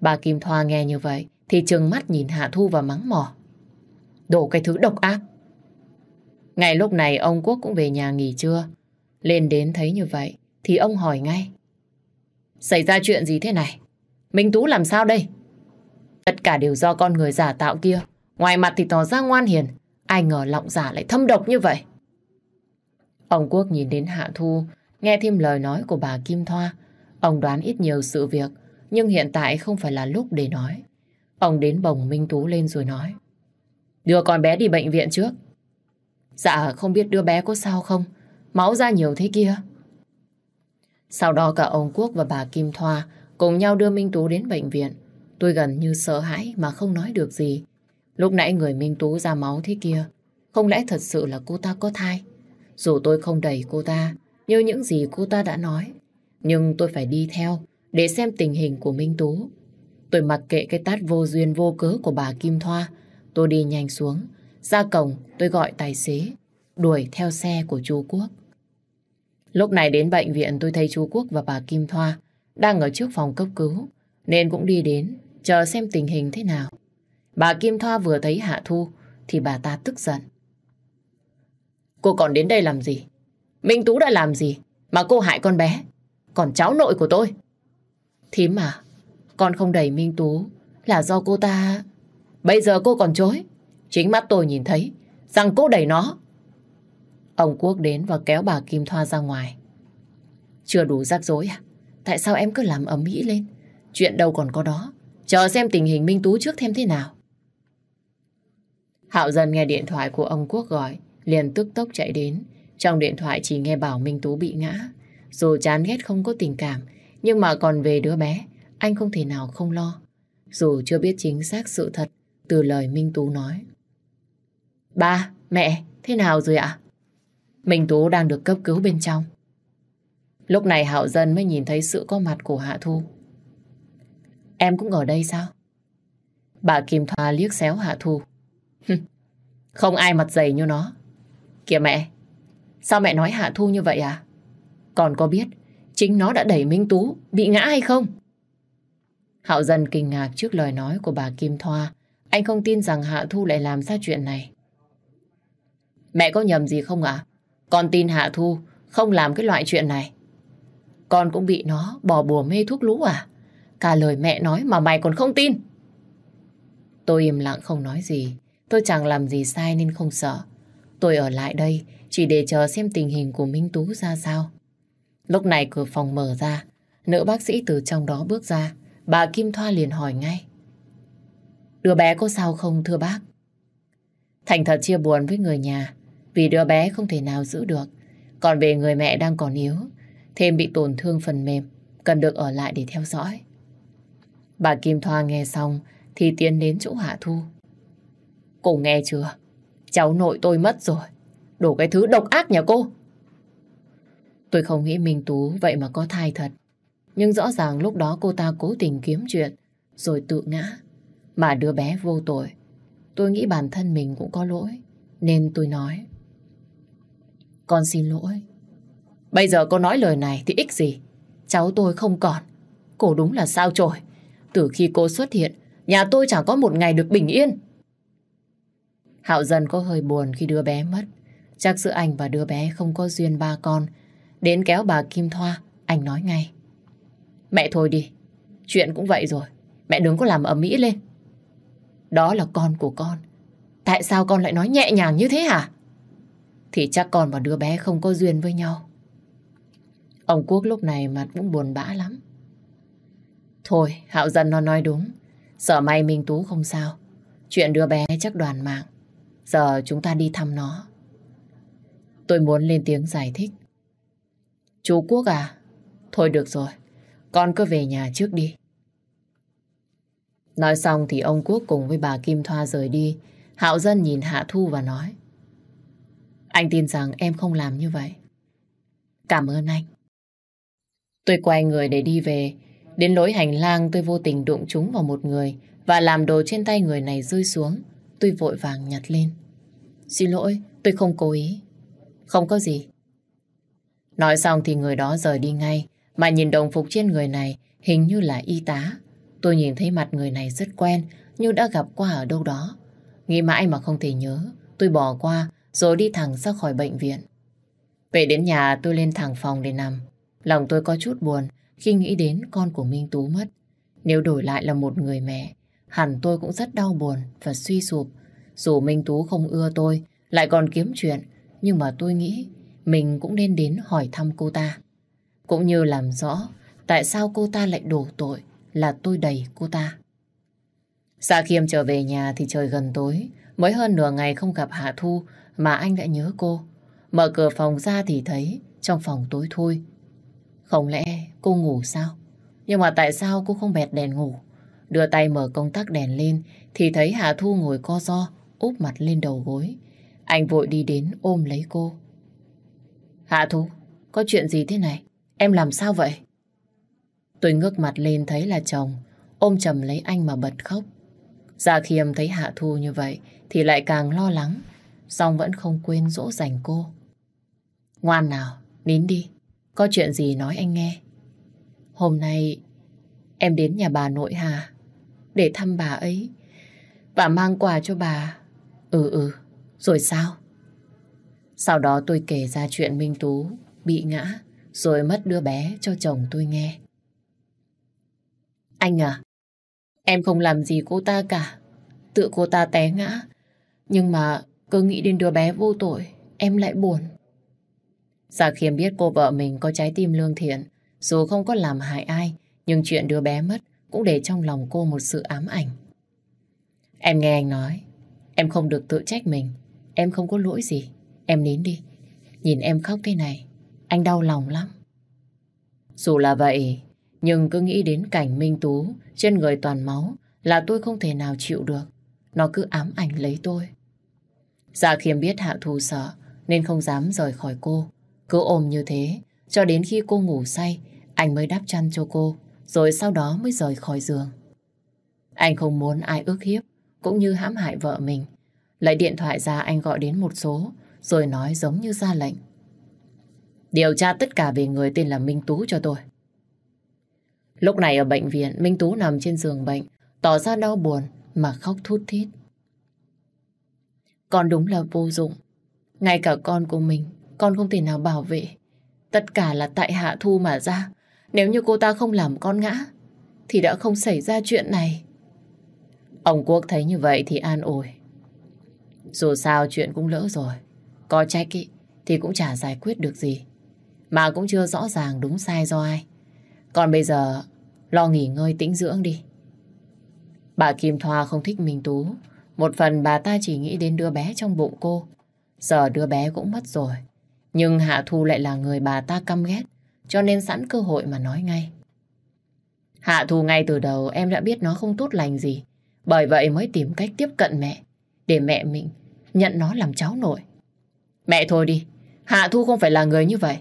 Bà Kim Thoa nghe như vậy thì trừng mắt nhìn Hạ Thu và mắng mỏ. Đổ cái thứ độc ác! Ngày lúc này ông Quốc cũng về nhà nghỉ trưa. Lên đến thấy như vậy thì ông hỏi ngay. Xảy ra chuyện gì thế này? Minh Tú làm sao đây? Tất cả đều do con người giả tạo kia. Ngoài mặt thì tỏ ra ngoan hiền. Ai ngờ lọng giả lại thâm độc như vậy. Ông Quốc nhìn đến Hạ Thu, nghe thêm lời nói của bà Kim Thoa. Ông đoán ít nhiều sự việc, nhưng hiện tại không phải là lúc để nói. Ông đến bồng Minh Tú lên rồi nói. Đưa con bé đi bệnh viện trước. Dạ, không biết đứa bé có sao không? Máu ra nhiều thế kia. Sau đó cả ông Quốc và bà Kim Thoa cùng nhau đưa Minh Tú đến bệnh viện. Tôi gần như sợ hãi mà không nói được gì. Lúc nãy người Minh Tú ra máu thế kia, không lẽ thật sự là cô ta có thai? Dù tôi không đẩy cô ta, như những gì cô ta đã nói, nhưng tôi phải đi theo để xem tình hình của Minh Tú. Tôi mặc kệ cái tát vô duyên vô cớ của bà Kim Thoa. Tôi đi nhanh xuống, ra cổng tôi gọi tài xế, đuổi theo xe của chú Quốc. Lúc này đến bệnh viện tôi thấy chú Quốc và bà Kim Thoa đang ở trước phòng cấp cứu, nên cũng đi đến, chờ xem tình hình thế nào. Bà Kim Thoa vừa thấy Hạ Thu, thì bà ta tức giận. Cô còn đến đây làm gì? Minh Tú đã làm gì mà cô hại con bé? Còn cháu nội của tôi? Thím mà, con không đẩy Minh Tú là do cô ta... Bây giờ cô còn chối. Chính mắt tôi nhìn thấy rằng cô đẩy nó. Ông Quốc đến và kéo bà Kim Thoa ra ngoài. Chưa đủ rắc rối à? Tại sao em cứ làm ấm ý lên? Chuyện đâu còn có đó. Chờ xem tình hình Minh Tú trước thêm thế nào. Hạo dần nghe điện thoại của ông Quốc gọi, liền tức tốc chạy đến. Trong điện thoại chỉ nghe bảo Minh Tú bị ngã. Dù chán ghét không có tình cảm, nhưng mà còn về đứa bé, anh không thể nào không lo. Dù chưa biết chính xác sự thật từ lời Minh Tú nói. Ba, mẹ, thế nào rồi ạ? Minh Tú đang được cấp cứu bên trong. Lúc này Hạo Dân mới nhìn thấy sự có mặt của Hạ Thu. Em cũng ở đây sao? Bà Kim Thoa liếc xéo Hạ Thu. Không ai mặt dày như nó. Kìa mẹ, sao mẹ nói Hạ Thu như vậy à? Còn có biết chính nó đã đẩy Minh Tú bị ngã hay không? Hạo Dân kinh ngạc trước lời nói của bà Kim Thoa. Anh không tin rằng Hạ Thu lại làm ra chuyện này. Mẹ có nhầm gì không ạ? Con tin Hạ Thu không làm cái loại chuyện này. Con cũng bị nó bỏ bùa mê thuốc lú à? Cả lời mẹ nói mà mày còn không tin. Tôi im lặng không nói gì. Tôi chẳng làm gì sai nên không sợ. Tôi ở lại đây chỉ để chờ xem tình hình của Minh Tú ra sao. Lúc này cửa phòng mở ra, nữ bác sĩ từ trong đó bước ra. Bà Kim Thoa liền hỏi ngay. Đứa bé có sao không thưa bác? Thành thật chia buồn với người nhà vì đứa bé không thể nào giữ được. Còn về người mẹ đang còn yếu, thêm bị tổn thương phần mềm, cần được ở lại để theo dõi. Bà Kim Thoa nghe xong thì tiến đến chỗ Hạ Thu. Cô nghe chưa? Cháu nội tôi mất rồi. Đổ cái thứ độc ác nhà cô. Tôi không nghĩ Minh Tú vậy mà có thai thật. Nhưng rõ ràng lúc đó cô ta cố tình kiếm chuyện rồi tự ngã. Mà đứa bé vô tội. Tôi nghĩ bản thân mình cũng có lỗi. Nên tôi nói. Con xin lỗi. Bây giờ cô nói lời này thì ích gì? Cháu tôi không còn. Cô đúng là sao trổi. Từ khi cô xuất hiện, Nhà tôi chẳng có một ngày được bình yên. Hạo dần có hơi buồn khi đứa bé mất. Chắc giữa anh và đứa bé không có duyên ba con. Đến kéo bà Kim Thoa, anh nói ngay. Mẹ thôi đi, chuyện cũng vậy rồi. Mẹ đừng có làm ầm ĩ lên. Đó là con của con. Tại sao con lại nói nhẹ nhàng như thế hả? Thì chắc con và đứa bé không có duyên với nhau. Ông Quốc lúc này mặt cũng buồn bã lắm. Thôi, Hạo Dân nó nói đúng. Sợ may Minh Tú không sao. Chuyện đứa bé chắc đoàn mạng. Giờ chúng ta đi thăm nó. Tôi muốn lên tiếng giải thích. Chú Quốc à? Thôi được rồi. Con cứ về nhà trước đi. Nói xong thì ông Quốc cùng với bà Kim Thoa rời đi. Hạo Dân nhìn Hạ Thu và nói. Anh tin rằng em không làm như vậy. Cảm ơn anh. Tôi quay người để đi về. Đến lối hành lang tôi vô tình đụng trúng vào một người và làm đồ trên tay người này rơi xuống. Tôi vội vàng nhặt lên. Xin lỗi, tôi không cố ý. Không có gì. Nói xong thì người đó rời đi ngay. Mà nhìn đồng phục trên người này hình như là y tá. Tôi nhìn thấy mặt người này rất quen như đã gặp qua ở đâu đó. Nghĩ mãi mà không thể nhớ. Tôi bỏ qua rồi đi thẳng ra khỏi bệnh viện. Về đến nhà tôi lên thẳng phòng để nằm. Lòng tôi có chút buồn khi nghĩ đến con của Minh Tú mất. Nếu đổi lại là một người mẹ, hẳn tôi cũng rất đau buồn và suy sụp. Dù Minh Tú không ưa tôi, lại còn kiếm chuyện, nhưng mà tôi nghĩ mình cũng nên đến hỏi thăm cô ta. Cũng như làm rõ tại sao cô ta lại đổ tội là tôi đẩy cô ta. Sa Khiêm trở về nhà thì trời gần tối, mới hơn nửa ngày không gặp Hạ Thu mà anh đã nhớ cô. Mở cửa phòng ra thì thấy trong phòng tối thui. Không lẽ cô ngủ sao? Nhưng mà tại sao cô không bẹt đèn ngủ? Đưa tay mở công tắc đèn lên thì thấy Hạ Thu ngồi co ro, úp mặt lên đầu gối. Anh vội đi đến ôm lấy cô. Hạ Thu, có chuyện gì thế này? Em làm sao vậy? Tôi ngước mặt lên thấy là chồng, ôm chầm lấy anh mà bật khóc. Dạ Gia Khiêm thấy Hạ Thu như vậy thì lại càng lo lắng, song vẫn không quên dỗ dành cô. Ngoan nào, nín đi, có chuyện gì nói anh nghe. Hôm nay em đến nhà bà nội Hà để thăm bà ấy và mang quà cho bà. Ừ ừ, rồi sao? Sau đó tôi kể ra chuyện Minh Tú bị ngã rồi mất đứa bé cho chồng tôi nghe. Anh à, em không làm gì cô ta cả. Tự cô ta té ngã. Nhưng mà cứ nghĩ đến đứa bé vô tội, em lại buồn. Dạ khiêm biết cô vợ mình có trái tim lương thiện, dù không có làm hại ai, nhưng chuyện đứa bé mất cũng để trong lòng cô một sự ám ảnh. Em nghe anh nói, em không được tự trách mình, em không có lỗi gì, em nín đi. Nhìn em khóc thế này, anh đau lòng lắm. Dù là vậy, nhưng cứ nghĩ đến cảnh Minh Tú trên người toàn máu là tôi không thể nào chịu được. Nó cứ ám ảnh lấy tôi. Dạ khiêm biết Hạ Thu sợ nên không dám rời khỏi cô. Cứ ôm như thế cho đến khi cô ngủ say anh mới đắp chăn cho cô rồi sau đó mới rời khỏi giường. Anh không muốn ai ước hiếp cũng như hãm hại vợ mình. Lấy điện thoại ra anh gọi đến một số rồi nói giống như ra lệnh. Điều tra tất cả về người tên là Minh Tú cho tôi. Lúc này ở bệnh viện, Minh Tú nằm trên giường bệnh, tỏ ra đau buồn mà khóc thút thít. Con đúng là vô dụng. Ngay cả con của mình, con không thể nào bảo vệ. Tất cả là tại Hạ Thu mà ra. Nếu như cô ta không làm con ngã, thì đã không xảy ra chuyện này. Ông Quốc thấy như vậy thì an ủi. Dù sao chuyện cũng lỡ rồi. Có trách ý, thì cũng chả giải quyết được gì. Mà cũng chưa rõ ràng đúng sai do ai. Còn bây giờ lo nghỉ ngơi tĩnh dưỡng đi. Bà Kim Thoa không thích Minh Tú. Một phần bà ta chỉ nghĩ đến đứa bé trong bụng cô. Giờ đứa bé cũng mất rồi. Nhưng Hạ Thu lại là người bà ta căm ghét. Cho nên sẵn cơ hội mà nói ngay. Hạ Thu ngay từ đầu em đã biết nó không tốt lành gì. Bởi vậy mới tìm cách tiếp cận mẹ. Để mẹ mình nhận nó làm cháu nội. Mẹ thôi đi. Hạ Thu không phải là người như vậy.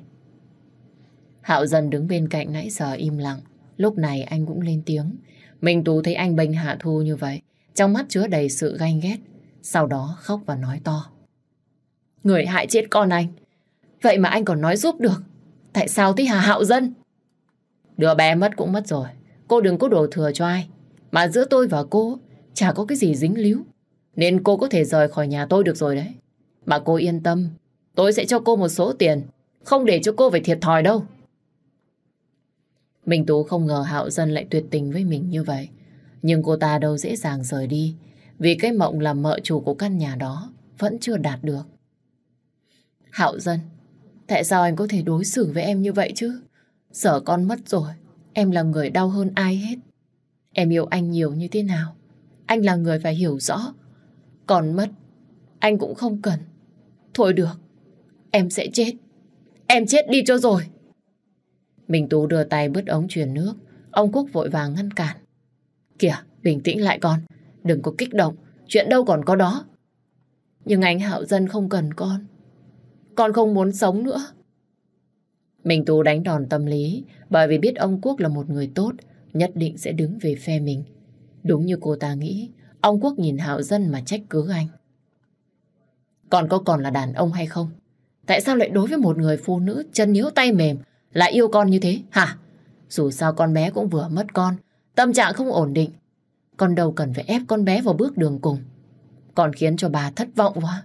Hạo dần đứng bên cạnh nãy giờ im lặng. Lúc này anh cũng lên tiếng. Minh Tú thấy anh bênh Hạ Thu như vậy. Trong mắt chứa đầy sự ganh ghét. Sau đó khóc và nói to. Người hại chết con anh. Vậy mà anh còn nói giúp được. Tại sao thế Hà Hạo Dân? Đứa bé mất cũng mất rồi. Cô đừng có đổ thừa cho ai. Mà giữa tôi và cô chả có cái gì dính líu. Nên cô có thể rời khỏi nhà tôi được rồi đấy. Mà cô yên tâm, tôi sẽ cho cô một số tiền, không để cho cô phải thiệt thòi đâu. Minh Tú không ngờ Hạo Dân lại tuyệt tình với mình như vậy. Nhưng cô ta đâu dễ dàng rời đi, vì cái mộng làm mợ chủ của căn nhà đó vẫn chưa đạt được. Hạo Dân, tại sao anh có thể đối xử với em như vậy chứ? Sợ con mất rồi, em là người đau hơn ai hết. Em yêu anh nhiều như thế nào? Anh là người phải hiểu rõ. Còn mất, anh cũng không cần. Thôi được, em sẽ chết. Em chết đi cho rồi. Minh Tú đưa tay bứt ống truyền nước. Ông Quốc vội vàng ngăn cản. Kìa, bình tĩnh lại con. Đừng có kích động. Chuyện đâu còn có đó. Nhưng anh Hạo Dân không cần con. Con không muốn sống nữa. mình Tú đánh đòn tâm lý bởi vì biết ông Quốc là một người tốt, nhất định sẽ đứng về phe mình. Đúng như cô ta nghĩ, ông Quốc nhìn Hạo Dân mà trách cứ anh. còn có còn là đàn ông hay không? Tại sao lại đối với một người phụ nữ chân yếu tay mềm lại yêu con như thế, hả? Dù sao con bé cũng vừa mất con, tâm trạng không ổn định. Con đâu cần phải ép con bé vào bước đường cùng. Còn khiến cho bà thất vọng quá.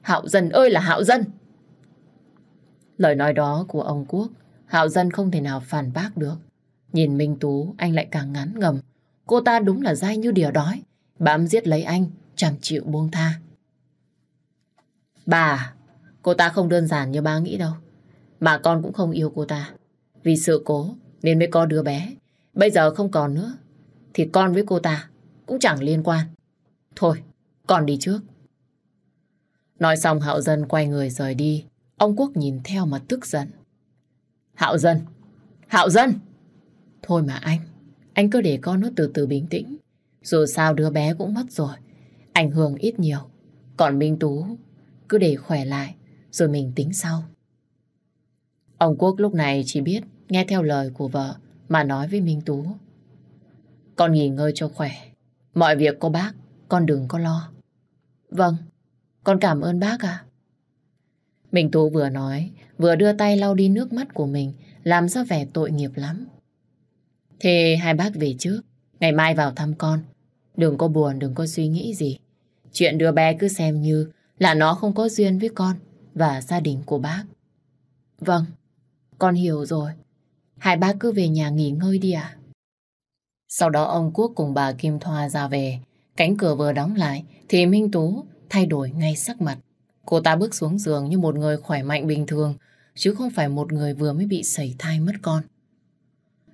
Hạo Dân ơi là Hạo Dân! Lời nói đó của ông Quốc, Hạo Dân không thể nào phản bác được. Nhìn Minh Tú, anh lại càng ngán ngầm. Cô ta đúng là dai như đỉa đói. Bám giết lấy anh, chẳng chịu buông tha. Bà, cô ta không đơn giản như bà nghĩ đâu. Mà con cũng không yêu cô ta. Vì sự cố nên mới có đứa bé. Bây giờ không còn nữa. Thì con với cô ta cũng chẳng liên quan. Thôi, con đi trước. Nói xong Hạo Dân quay người rời đi. Ông Quốc nhìn theo mà tức giận. Hạo Dân! Hạo Dân! Thôi mà anh, anh cứ để con nó từ từ bình tĩnh. Dù sao đứa bé cũng mất rồi. Ảnh hưởng ít nhiều. Còn Minh Tú cứ để khỏe lại rồi mình tính sau. Ông Quốc lúc này chỉ biết nghe theo lời của vợ mà nói với Minh Tú. Con nghỉ ngơi cho khỏe. Mọi việc cô bác, con đừng có lo. Vâng, con cảm ơn bác ạ. Minh Tú vừa nói, vừa đưa tay lau đi nước mắt của mình, làm ra vẻ tội nghiệp lắm. Thế hai bác về trước, ngày mai vào thăm con. Đừng có buồn, đừng có suy nghĩ gì. Chuyện đứa bé cứ xem như là nó không có duyên với con và gia đình của bác. Vâng, con hiểu rồi. Hai bác cứ về nhà nghỉ ngơi đi ạ. Sau đó ông Quốc cùng bà Kim Thoa ra về. Cánh cửa vừa đóng lại thì Minh Tú thay đổi ngay sắc mặt. Cô ta bước xuống giường như một người khỏe mạnh bình thường chứ không phải một người vừa mới bị sẩy thai mất con.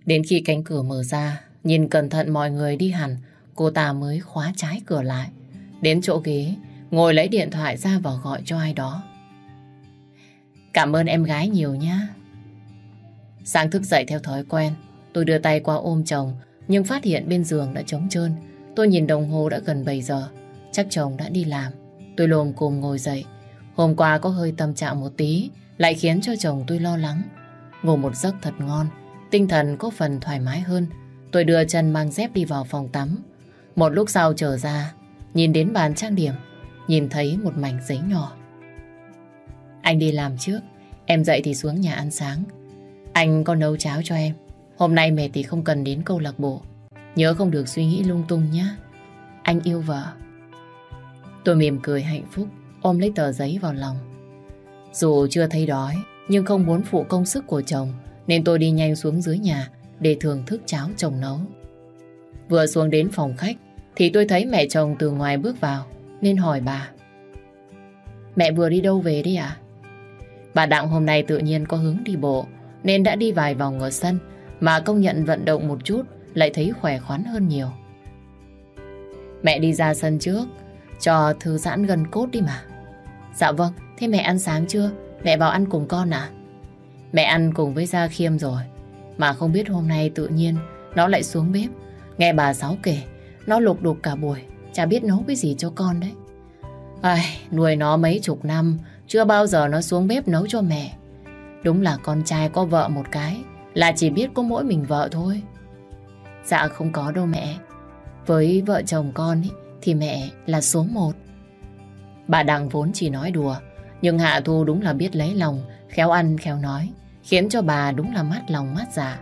Đến khi cánh cửa mở ra, nhìn cẩn thận mọi người đi hẳn, cô ta mới khóa trái cửa lại. Đến chỗ ghế, ngồi lấy điện thoại ra và gọi cho ai đó. Cảm ơn em gái nhiều nhá. Sáng thức dậy theo thói quen, tôi đưa tay qua ôm chồng, nhưng phát hiện bên giường đã trống trơn. Tôi nhìn đồng hồ đã gần 7 giờ, chắc chồng đã đi làm. Tôi lồm cồm ngồi dậy. Hôm qua có hơi tâm trạng một tí, lại khiến cho chồng tôi lo lắng. Ngủ một giấc thật ngon, tinh thần có phần thoải mái hơn. Tôi đưa chân mang dép đi vào phòng tắm. Một lúc sau trở ra, nhìn đến bàn trang điểm, nhìn thấy một mảnh giấy nhỏ. Anh đi làm trước, em dậy thì xuống nhà ăn sáng. Anh có nấu cháo cho em. Hôm nay mệt thì không cần đến câu lạc bộ. Nhớ không được suy nghĩ lung tung nhé. Anh yêu vợ. Tôi mỉm cười hạnh phúc, ôm lấy tờ giấy vào lòng. Dù chưa thấy đói, nhưng không muốn phụ công sức của chồng, nên tôi đi nhanh xuống dưới nhà để thưởng thức cháo chồng nấu. Vừa xuống đến phòng khách, thì tôi thấy mẹ chồng từ ngoài bước vào, nên hỏi bà. Mẹ vừa đi đâu về đi ạ? Bà Đặng hôm nay tự nhiên có hướng đi bộ, nên đã đi vài vòng ở sân, mà công nhận vận động một chút, lại thấy khỏe khoắn hơn nhiều. Mẹ đi ra sân trước, cho thư giãn gần cốt đi mà. Dạ vâng, thế mẹ ăn sáng chưa? Mẹ vào ăn cùng con à? Mẹ ăn cùng với Gia Khiêm rồi. Mà không biết hôm nay tự nhiên nó lại xuống bếp. Nghe bà Sáu kể, nó lục đục cả buổi, chả biết nấu cái gì cho con đấy. Ai, nuôi nó mấy chục năm, chưa bao giờ nó xuống bếp nấu cho mẹ. Đúng là con trai có vợ một cái, là chỉ biết có mỗi mình vợ thôi. Dạ không có đâu mẹ. Với vợ chồng con ý, thì mẹ là số một. Bà Đằng vốn chỉ nói đùa, nhưng Hạ Thu đúng là biết lấy lòng, khéo ăn khéo nói, khiến cho bà đúng là mát lòng mát dạ.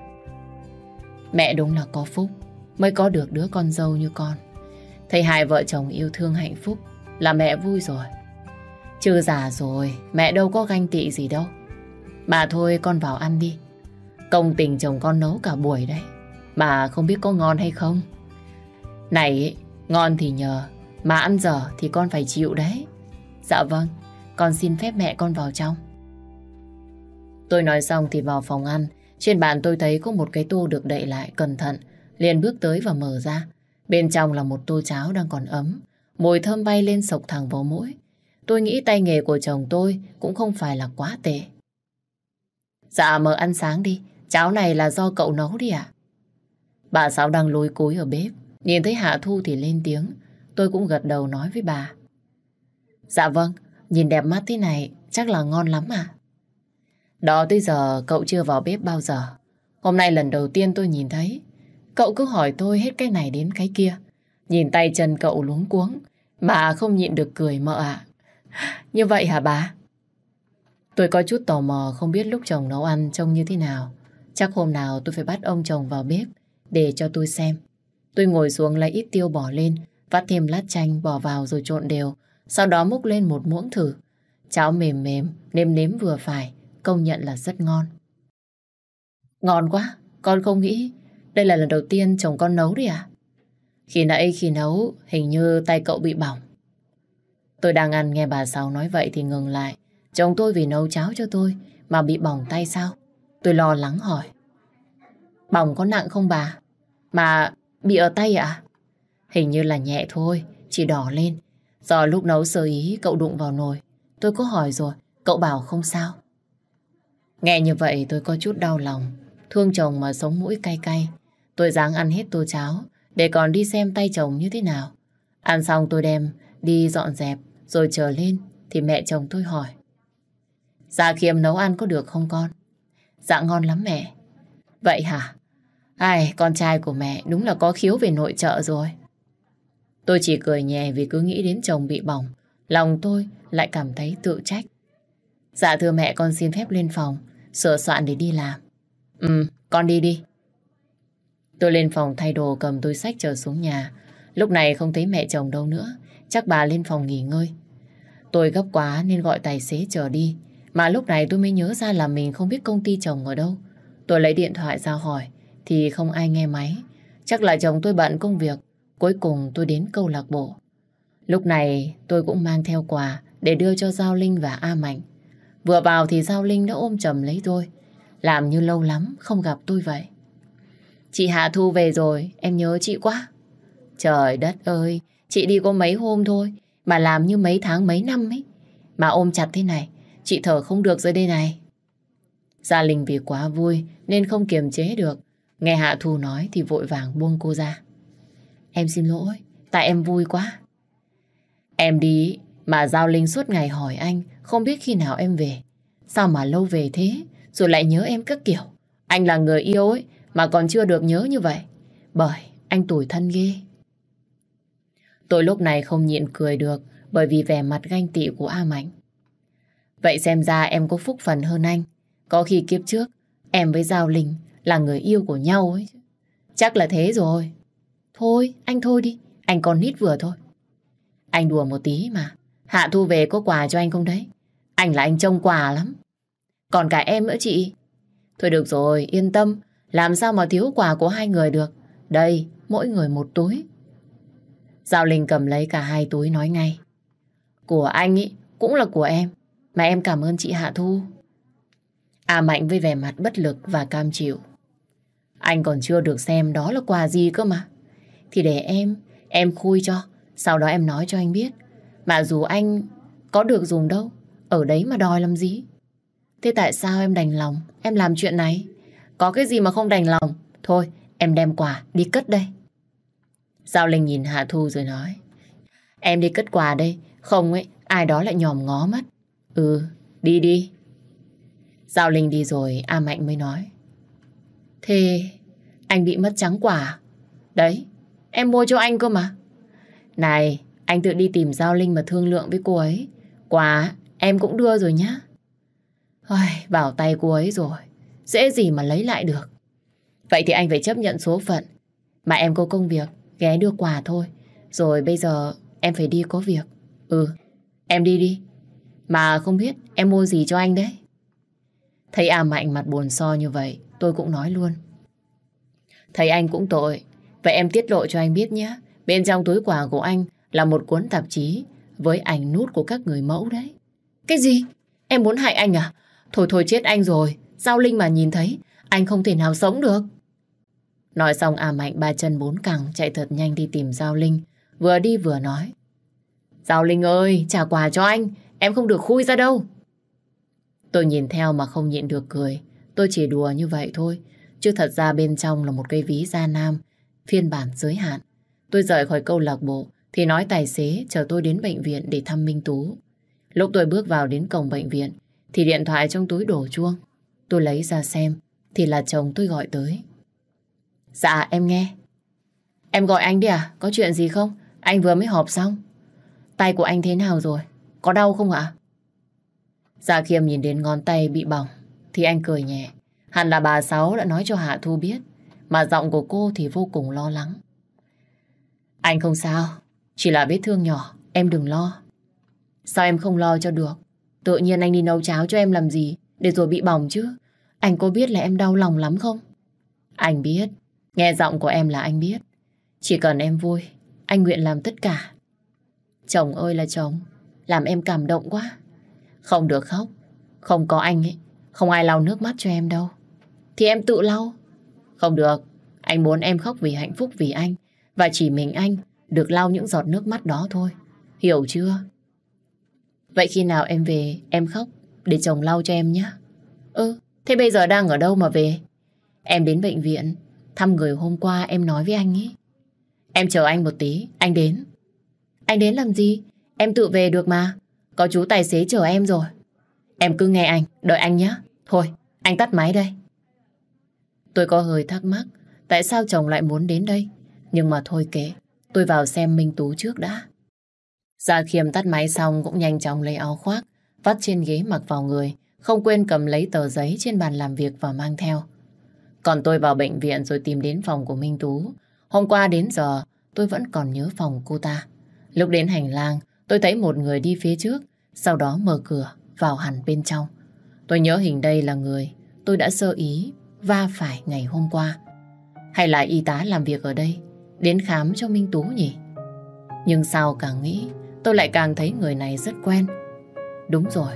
Mẹ đúng là có phúc, mới có được đứa con dâu như con. Thấy hai vợ chồng yêu thương hạnh phúc là mẹ vui rồi. Chưa già rồi, mẹ đâu có ganh tị gì đâu. Mà thôi con vào ăn đi. Công tình chồng con nấu cả buổi đấy. Mà không biết có ngon hay không. Này, ngon thì nhờ, mà ăn dở thì con phải chịu đấy. Dạ vâng, con xin phép mẹ con vào trong. Tôi nói xong thì vào phòng ăn. Trên bàn tôi thấy có một cái tô được đậy lại cẩn thận. Liền bước tới và mở ra. Bên trong là một tô cháo đang còn ấm. Mùi thơm bay lên sộc thẳng vào mũi. Tôi nghĩ tay nghề của chồng tôi cũng không phải là quá tệ. Dạ mở ăn sáng đi. Cháo này là do cậu nấu đi ạ. Bà Sáu đang lôi cối ở bếp. Nhìn thấy Hạ Thu thì lên tiếng. Tôi cũng gật đầu nói với bà. Dạ vâng, nhìn đẹp mắt thế này chắc là ngon lắm à. Đó tới giờ cậu chưa vào bếp bao giờ. Hôm nay lần đầu tiên tôi nhìn thấy. Cậu cứ hỏi tôi hết cái này đến cái kia. Nhìn tay chân cậu luống cuống. bà không nhịn được cười mợ ạ. Như vậy hả bà? Tôi có chút tò mò không biết lúc chồng nấu ăn trông như thế nào. Chắc hôm nào tôi phải bắt ông chồng vào bếp để cho tôi xem. Tôi ngồi xuống lấy ít tiêu bỏ lên, vắt thêm lát chanh bỏ vào rồi trộn đều. Sau đó múc lên một muỗng thử. Cháo mềm mềm, nêm nếm vừa phải, công nhận là rất ngon. Ngon quá, con không nghĩ đây là lần đầu tiên chồng con nấu đấy à? Khi nãy khi nấu, hình như tay cậu bị bỏng. Tôi đang ăn nghe bà Sáu nói vậy thì ngừng lại. Chồng tôi vì nấu cháo cho tôi mà bị bỏng tay sao? Tôi lo lắng hỏi. Bỏng có nặng không bà? Mà bị ở tay ạ? Hình như là nhẹ thôi, chỉ đỏ lên. Do lúc nấu sơ ý cậu đụng vào nồi. Tôi có hỏi rồi, cậu bảo không sao. Nghe như vậy tôi có chút đau lòng. Thương chồng mà sống mũi cay cay. Tôi dáng ăn hết tô cháo để còn đi xem tay chồng như thế nào. Ăn xong tôi đem đi dọn dẹp rồi trở lên thì mẹ chồng tôi hỏi. Dạ Khiêm nấu ăn có được không con? Dạ ngon lắm mẹ. Vậy hả? Ai, con trai của mẹ đúng là có khiếu về nội trợ rồi. Tôi chỉ cười nhẹ vì cứ nghĩ đến chồng bị bỏng. Lòng tôi lại cảm thấy tự trách. Dạ thưa mẹ con xin phép lên phòng, sửa soạn để đi làm. Ừ, con đi đi. Tôi lên phòng thay đồ cầm túi sách chờ xuống nhà. Lúc này không thấy mẹ chồng đâu nữa. Chắc bà lên phòng nghỉ ngơi. Tôi gấp quá nên gọi tài xế chờ đi. Mà lúc này tôi mới nhớ ra là mình không biết công ty chồng ở đâu. Tôi lấy điện thoại ra hỏi thì không ai nghe máy. Chắc là chồng tôi bận công việc. Cuối cùng tôi đến câu lạc bộ. Lúc này tôi cũng mang theo quà để đưa cho Giao Linh và A Mạnh. Vừa vào thì Giao Linh đã ôm chầm lấy tôi. Làm như lâu lắm không gặp tôi vậy. Chị Hạ Thu về rồi, em nhớ chị quá. Trời đất ơi, chị đi có mấy hôm thôi, mà làm như mấy tháng mấy năm ấy. Mà ôm chặt thế này, chị thở không được dưới đây này. Gia Linh vì quá vui nên không kiềm chế được. Nghe Hạ Thu nói thì vội vàng buông cô ra. Em xin lỗi, tại em vui quá. Em đi mà Giao Linh suốt ngày hỏi anh không biết khi nào em về. Sao mà lâu về thế, rồi lại nhớ em các kiểu. Anh là người yêu ấy, mà còn chưa được nhớ như vậy. Bởi anh tủi thân ghê. Tôi lúc này không nhịn cười được bởi vì vẻ mặt ganh tị của A Mạnh. Vậy xem ra em có phúc phần hơn anh. Có khi kiếp trước, em với Giao Linh là người yêu của nhau ấy. Chắc là thế rồi. Thôi, anh thôi đi. Anh còn nít vừa thôi. Anh đùa một tí mà. Hạ Thu về có quà cho anh không đấy? Anh là anh trông quà lắm. Còn cả em nữa chị. Thôi được rồi, yên tâm. Làm sao mà thiếu quà của hai người được. Đây, mỗi người một túi. Giao Linh cầm lấy cả hai túi nói ngay. Của anh ý, cũng là của em. Mà em cảm ơn chị Hạ Thu. À Mạnh với vẻ mặt bất lực và cam chịu. Anh còn chưa được xem đó là quà gì cơ mà. Thì để em, em khui cho. Sau đó em nói cho anh biết. Mà dù anh có được dùng đâu, ở đấy mà đòi làm gì. Thế tại sao em đành lòng, em làm chuyện này? Có cái gì mà không đành lòng? Thôi, em đem quà, đi cất đây. Giao Linh nhìn Hạ Thu rồi nói. Em đi cất quà đây, không ấy, ai đó lại nhòm ngó mất. Ừ, đi đi. Giao Linh đi rồi, A Mạnh mới nói. Thế anh bị mất trắng quả. Đấy, em mua cho anh cơ mà. Này, anh tự đi tìm Giao Linh mà thương lượng với cô ấy. Quả em cũng đưa rồi nhá. Ôi, vào tay cô ấy rồi. Dễ gì mà lấy lại được. Vậy thì anh phải chấp nhận số phận. Mà em có công việc, ghé đưa quà thôi. Rồi bây giờ em phải đi có việc. Ừ, em đi đi. Mà không biết em mua gì cho anh đấy. Thấy à A Mạnh mặt buồn so như vậy, tôi cũng nói luôn. Thấy anh cũng tội. Vậy em tiết lộ cho anh biết nhé. Bên trong túi quà của anh là một cuốn tạp chí với ảnh nút của các người mẫu đấy. Cái gì? Em muốn hại anh à? Thôi thôi chết anh rồi. Giao Linh mà nhìn thấy, anh không thể nào sống được. Nói xong à Mạnh ba chân bốn cẳng chạy thật nhanh đi tìm Giao Linh. Vừa đi vừa nói. Giao Linh ơi, trả quà cho anh. Em không được khui ra đâu. Tôi nhìn theo mà không nhịn được cười. Tôi chỉ đùa như vậy thôi. Chứ thật ra bên trong là một cây ví da nam, phiên bản giới hạn. Tôi rời khỏi câu lạc bộ, thì nói tài xế chờ tôi đến bệnh viện để thăm Minh Tú. Lúc tôi bước vào đến cổng bệnh viện, thì điện thoại trong túi đổ chuông. Tôi lấy ra xem, thì là chồng tôi gọi tới. Dạ, em nghe. Em gọi anh đi à? Có chuyện gì không? Anh vừa mới họp xong. Tay của anh thế nào rồi? Có đau không ạ? Dạ Khiêm nhìn đến ngón tay bị bỏng, thì anh cười nhẹ. Hẳn là bà Sáu đã nói cho Hạ Thu biết, mà giọng của cô thì vô cùng lo lắng. Anh không sao, chỉ là vết thương nhỏ, em đừng lo. Sao em không lo cho được? Tự nhiên anh đi nấu cháo cho em làm gì, để rồi bị bỏng chứ? Anh có biết là em đau lòng lắm không? Anh biết, nghe giọng của em là anh biết. Chỉ cần em vui, anh nguyện làm tất cả. Chồng ơi là chồng, làm em cảm động quá. Không được khóc, không có anh ấy, không ai lau nước mắt cho em đâu. Thì em tự lau. Không được, anh muốn em khóc vì hạnh phúc vì anh. Và chỉ mình anh được lau những giọt nước mắt đó thôi. Hiểu chưa? Vậy khi nào em về, em khóc để chồng lau cho em nhé. Ừ, thế bây giờ đang ở đâu mà về? Em đến bệnh viện, thăm người hôm qua em nói với anh ấy. Em chờ anh một tí, anh đến. Anh đến làm gì? Em tự về được mà. Có chú tài xế chờ em rồi. Em cứ nghe anh, đợi anh nhé. Thôi, anh tắt máy đây. Tôi có hơi thắc mắc tại sao chồng lại muốn đến đây. Nhưng mà thôi kệ, tôi vào xem Minh Tú trước đã. Gia Khiêm tắt máy xong cũng nhanh chóng lấy áo khoác, vắt trên ghế mặc vào người, không quên cầm lấy tờ giấy trên bàn làm việc và mang theo. Còn tôi vào bệnh viện rồi tìm đến phòng của Minh Tú. Hôm qua đến giờ, tôi vẫn còn nhớ phòng cô ta. Lúc đến hành lang, tôi thấy một người đi phía trước, sau đó mở cửa, vào hẳn bên trong. Tôi nhớ hình đây là người tôi đã sơ ý va phải ngày hôm qua. Hay là y tá làm việc ở đây, đến khám cho Minh Tú nhỉ? Nhưng sao càng nghĩ, tôi lại càng thấy người này rất quen. Đúng rồi,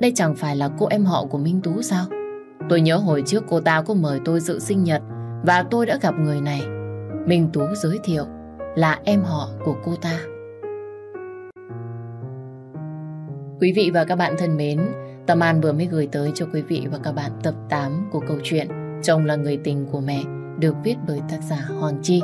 đây chẳng phải là cô em họ của Minh Tú sao? Tôi nhớ hồi trước cô ta có mời tôi dự sinh nhật và tôi đã gặp người này. Minh Tú giới thiệu là em họ của cô ta. Quý vị và các bạn thân mến, Tâm An vừa mới gửi tới cho quý vị và các bạn tập 8 của câu chuyện Chồng là người tình của mẹ được viết bởi tác giả Hoàng Chi.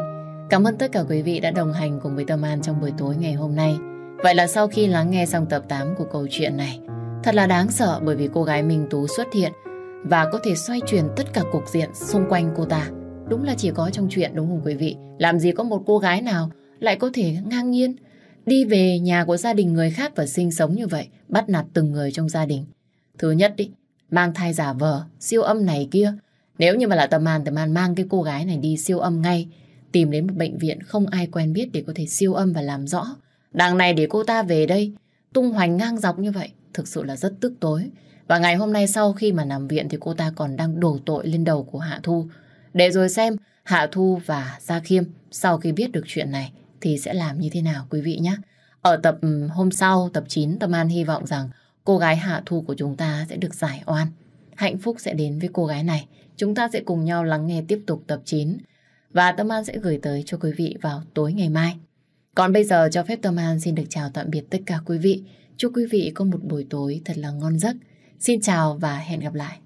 Cảm ơn tất cả quý vị đã đồng hành cùng với Tâm An trong buổi tối ngày hôm nay. Vậy là sau khi lắng nghe xong tập 8 của câu chuyện này, thật là đáng sợ bởi vì cô gái Minh Tú xuất hiện và có thể xoay chuyển tất cả cục diện xung quanh cô ta. Đúng là chỉ có trong chuyện đúng không quý vị? Làm gì có một cô gái nào lại có thể ngang nhiên đi về nhà của gia đình người khác và sinh sống như vậy, bắt nạt từng người trong gia đình. Thứ nhất đi, mang thai giả vờ, siêu âm này kia. Nếu như mà là Tâm An, Tâm An mang cái cô gái này đi siêu âm ngay, tìm đến một bệnh viện không ai quen biết để có thể siêu âm và làm rõ. Đằng này để cô ta về đây, tung hoành ngang dọc như vậy, thực sự là rất tức tối. Và ngày hôm nay sau khi mà nằm viện thì cô ta còn đang đổ tội lên đầu của Hạ Thu. Để rồi xem Hạ Thu và Gia Khiêm sau khi biết được chuyện này thì sẽ làm như thế nào quý vị nhé. Ở tập ừ, hôm sau, tập 9, Tâm An hy vọng rằng cô gái Hạ Thu của chúng ta sẽ được giải oan. Hạnh phúc sẽ đến với cô gái này. Chúng ta sẽ cùng nhau lắng nghe tiếp tục tập 9. Và Tâm An sẽ gửi tới cho quý vị vào tối ngày mai. Còn bây giờ cho phép Tâm An xin được chào tạm biệt tất cả quý vị. Chúc quý vị có một buổi tối thật là ngon giấc. Xin chào và hẹn gặp lại.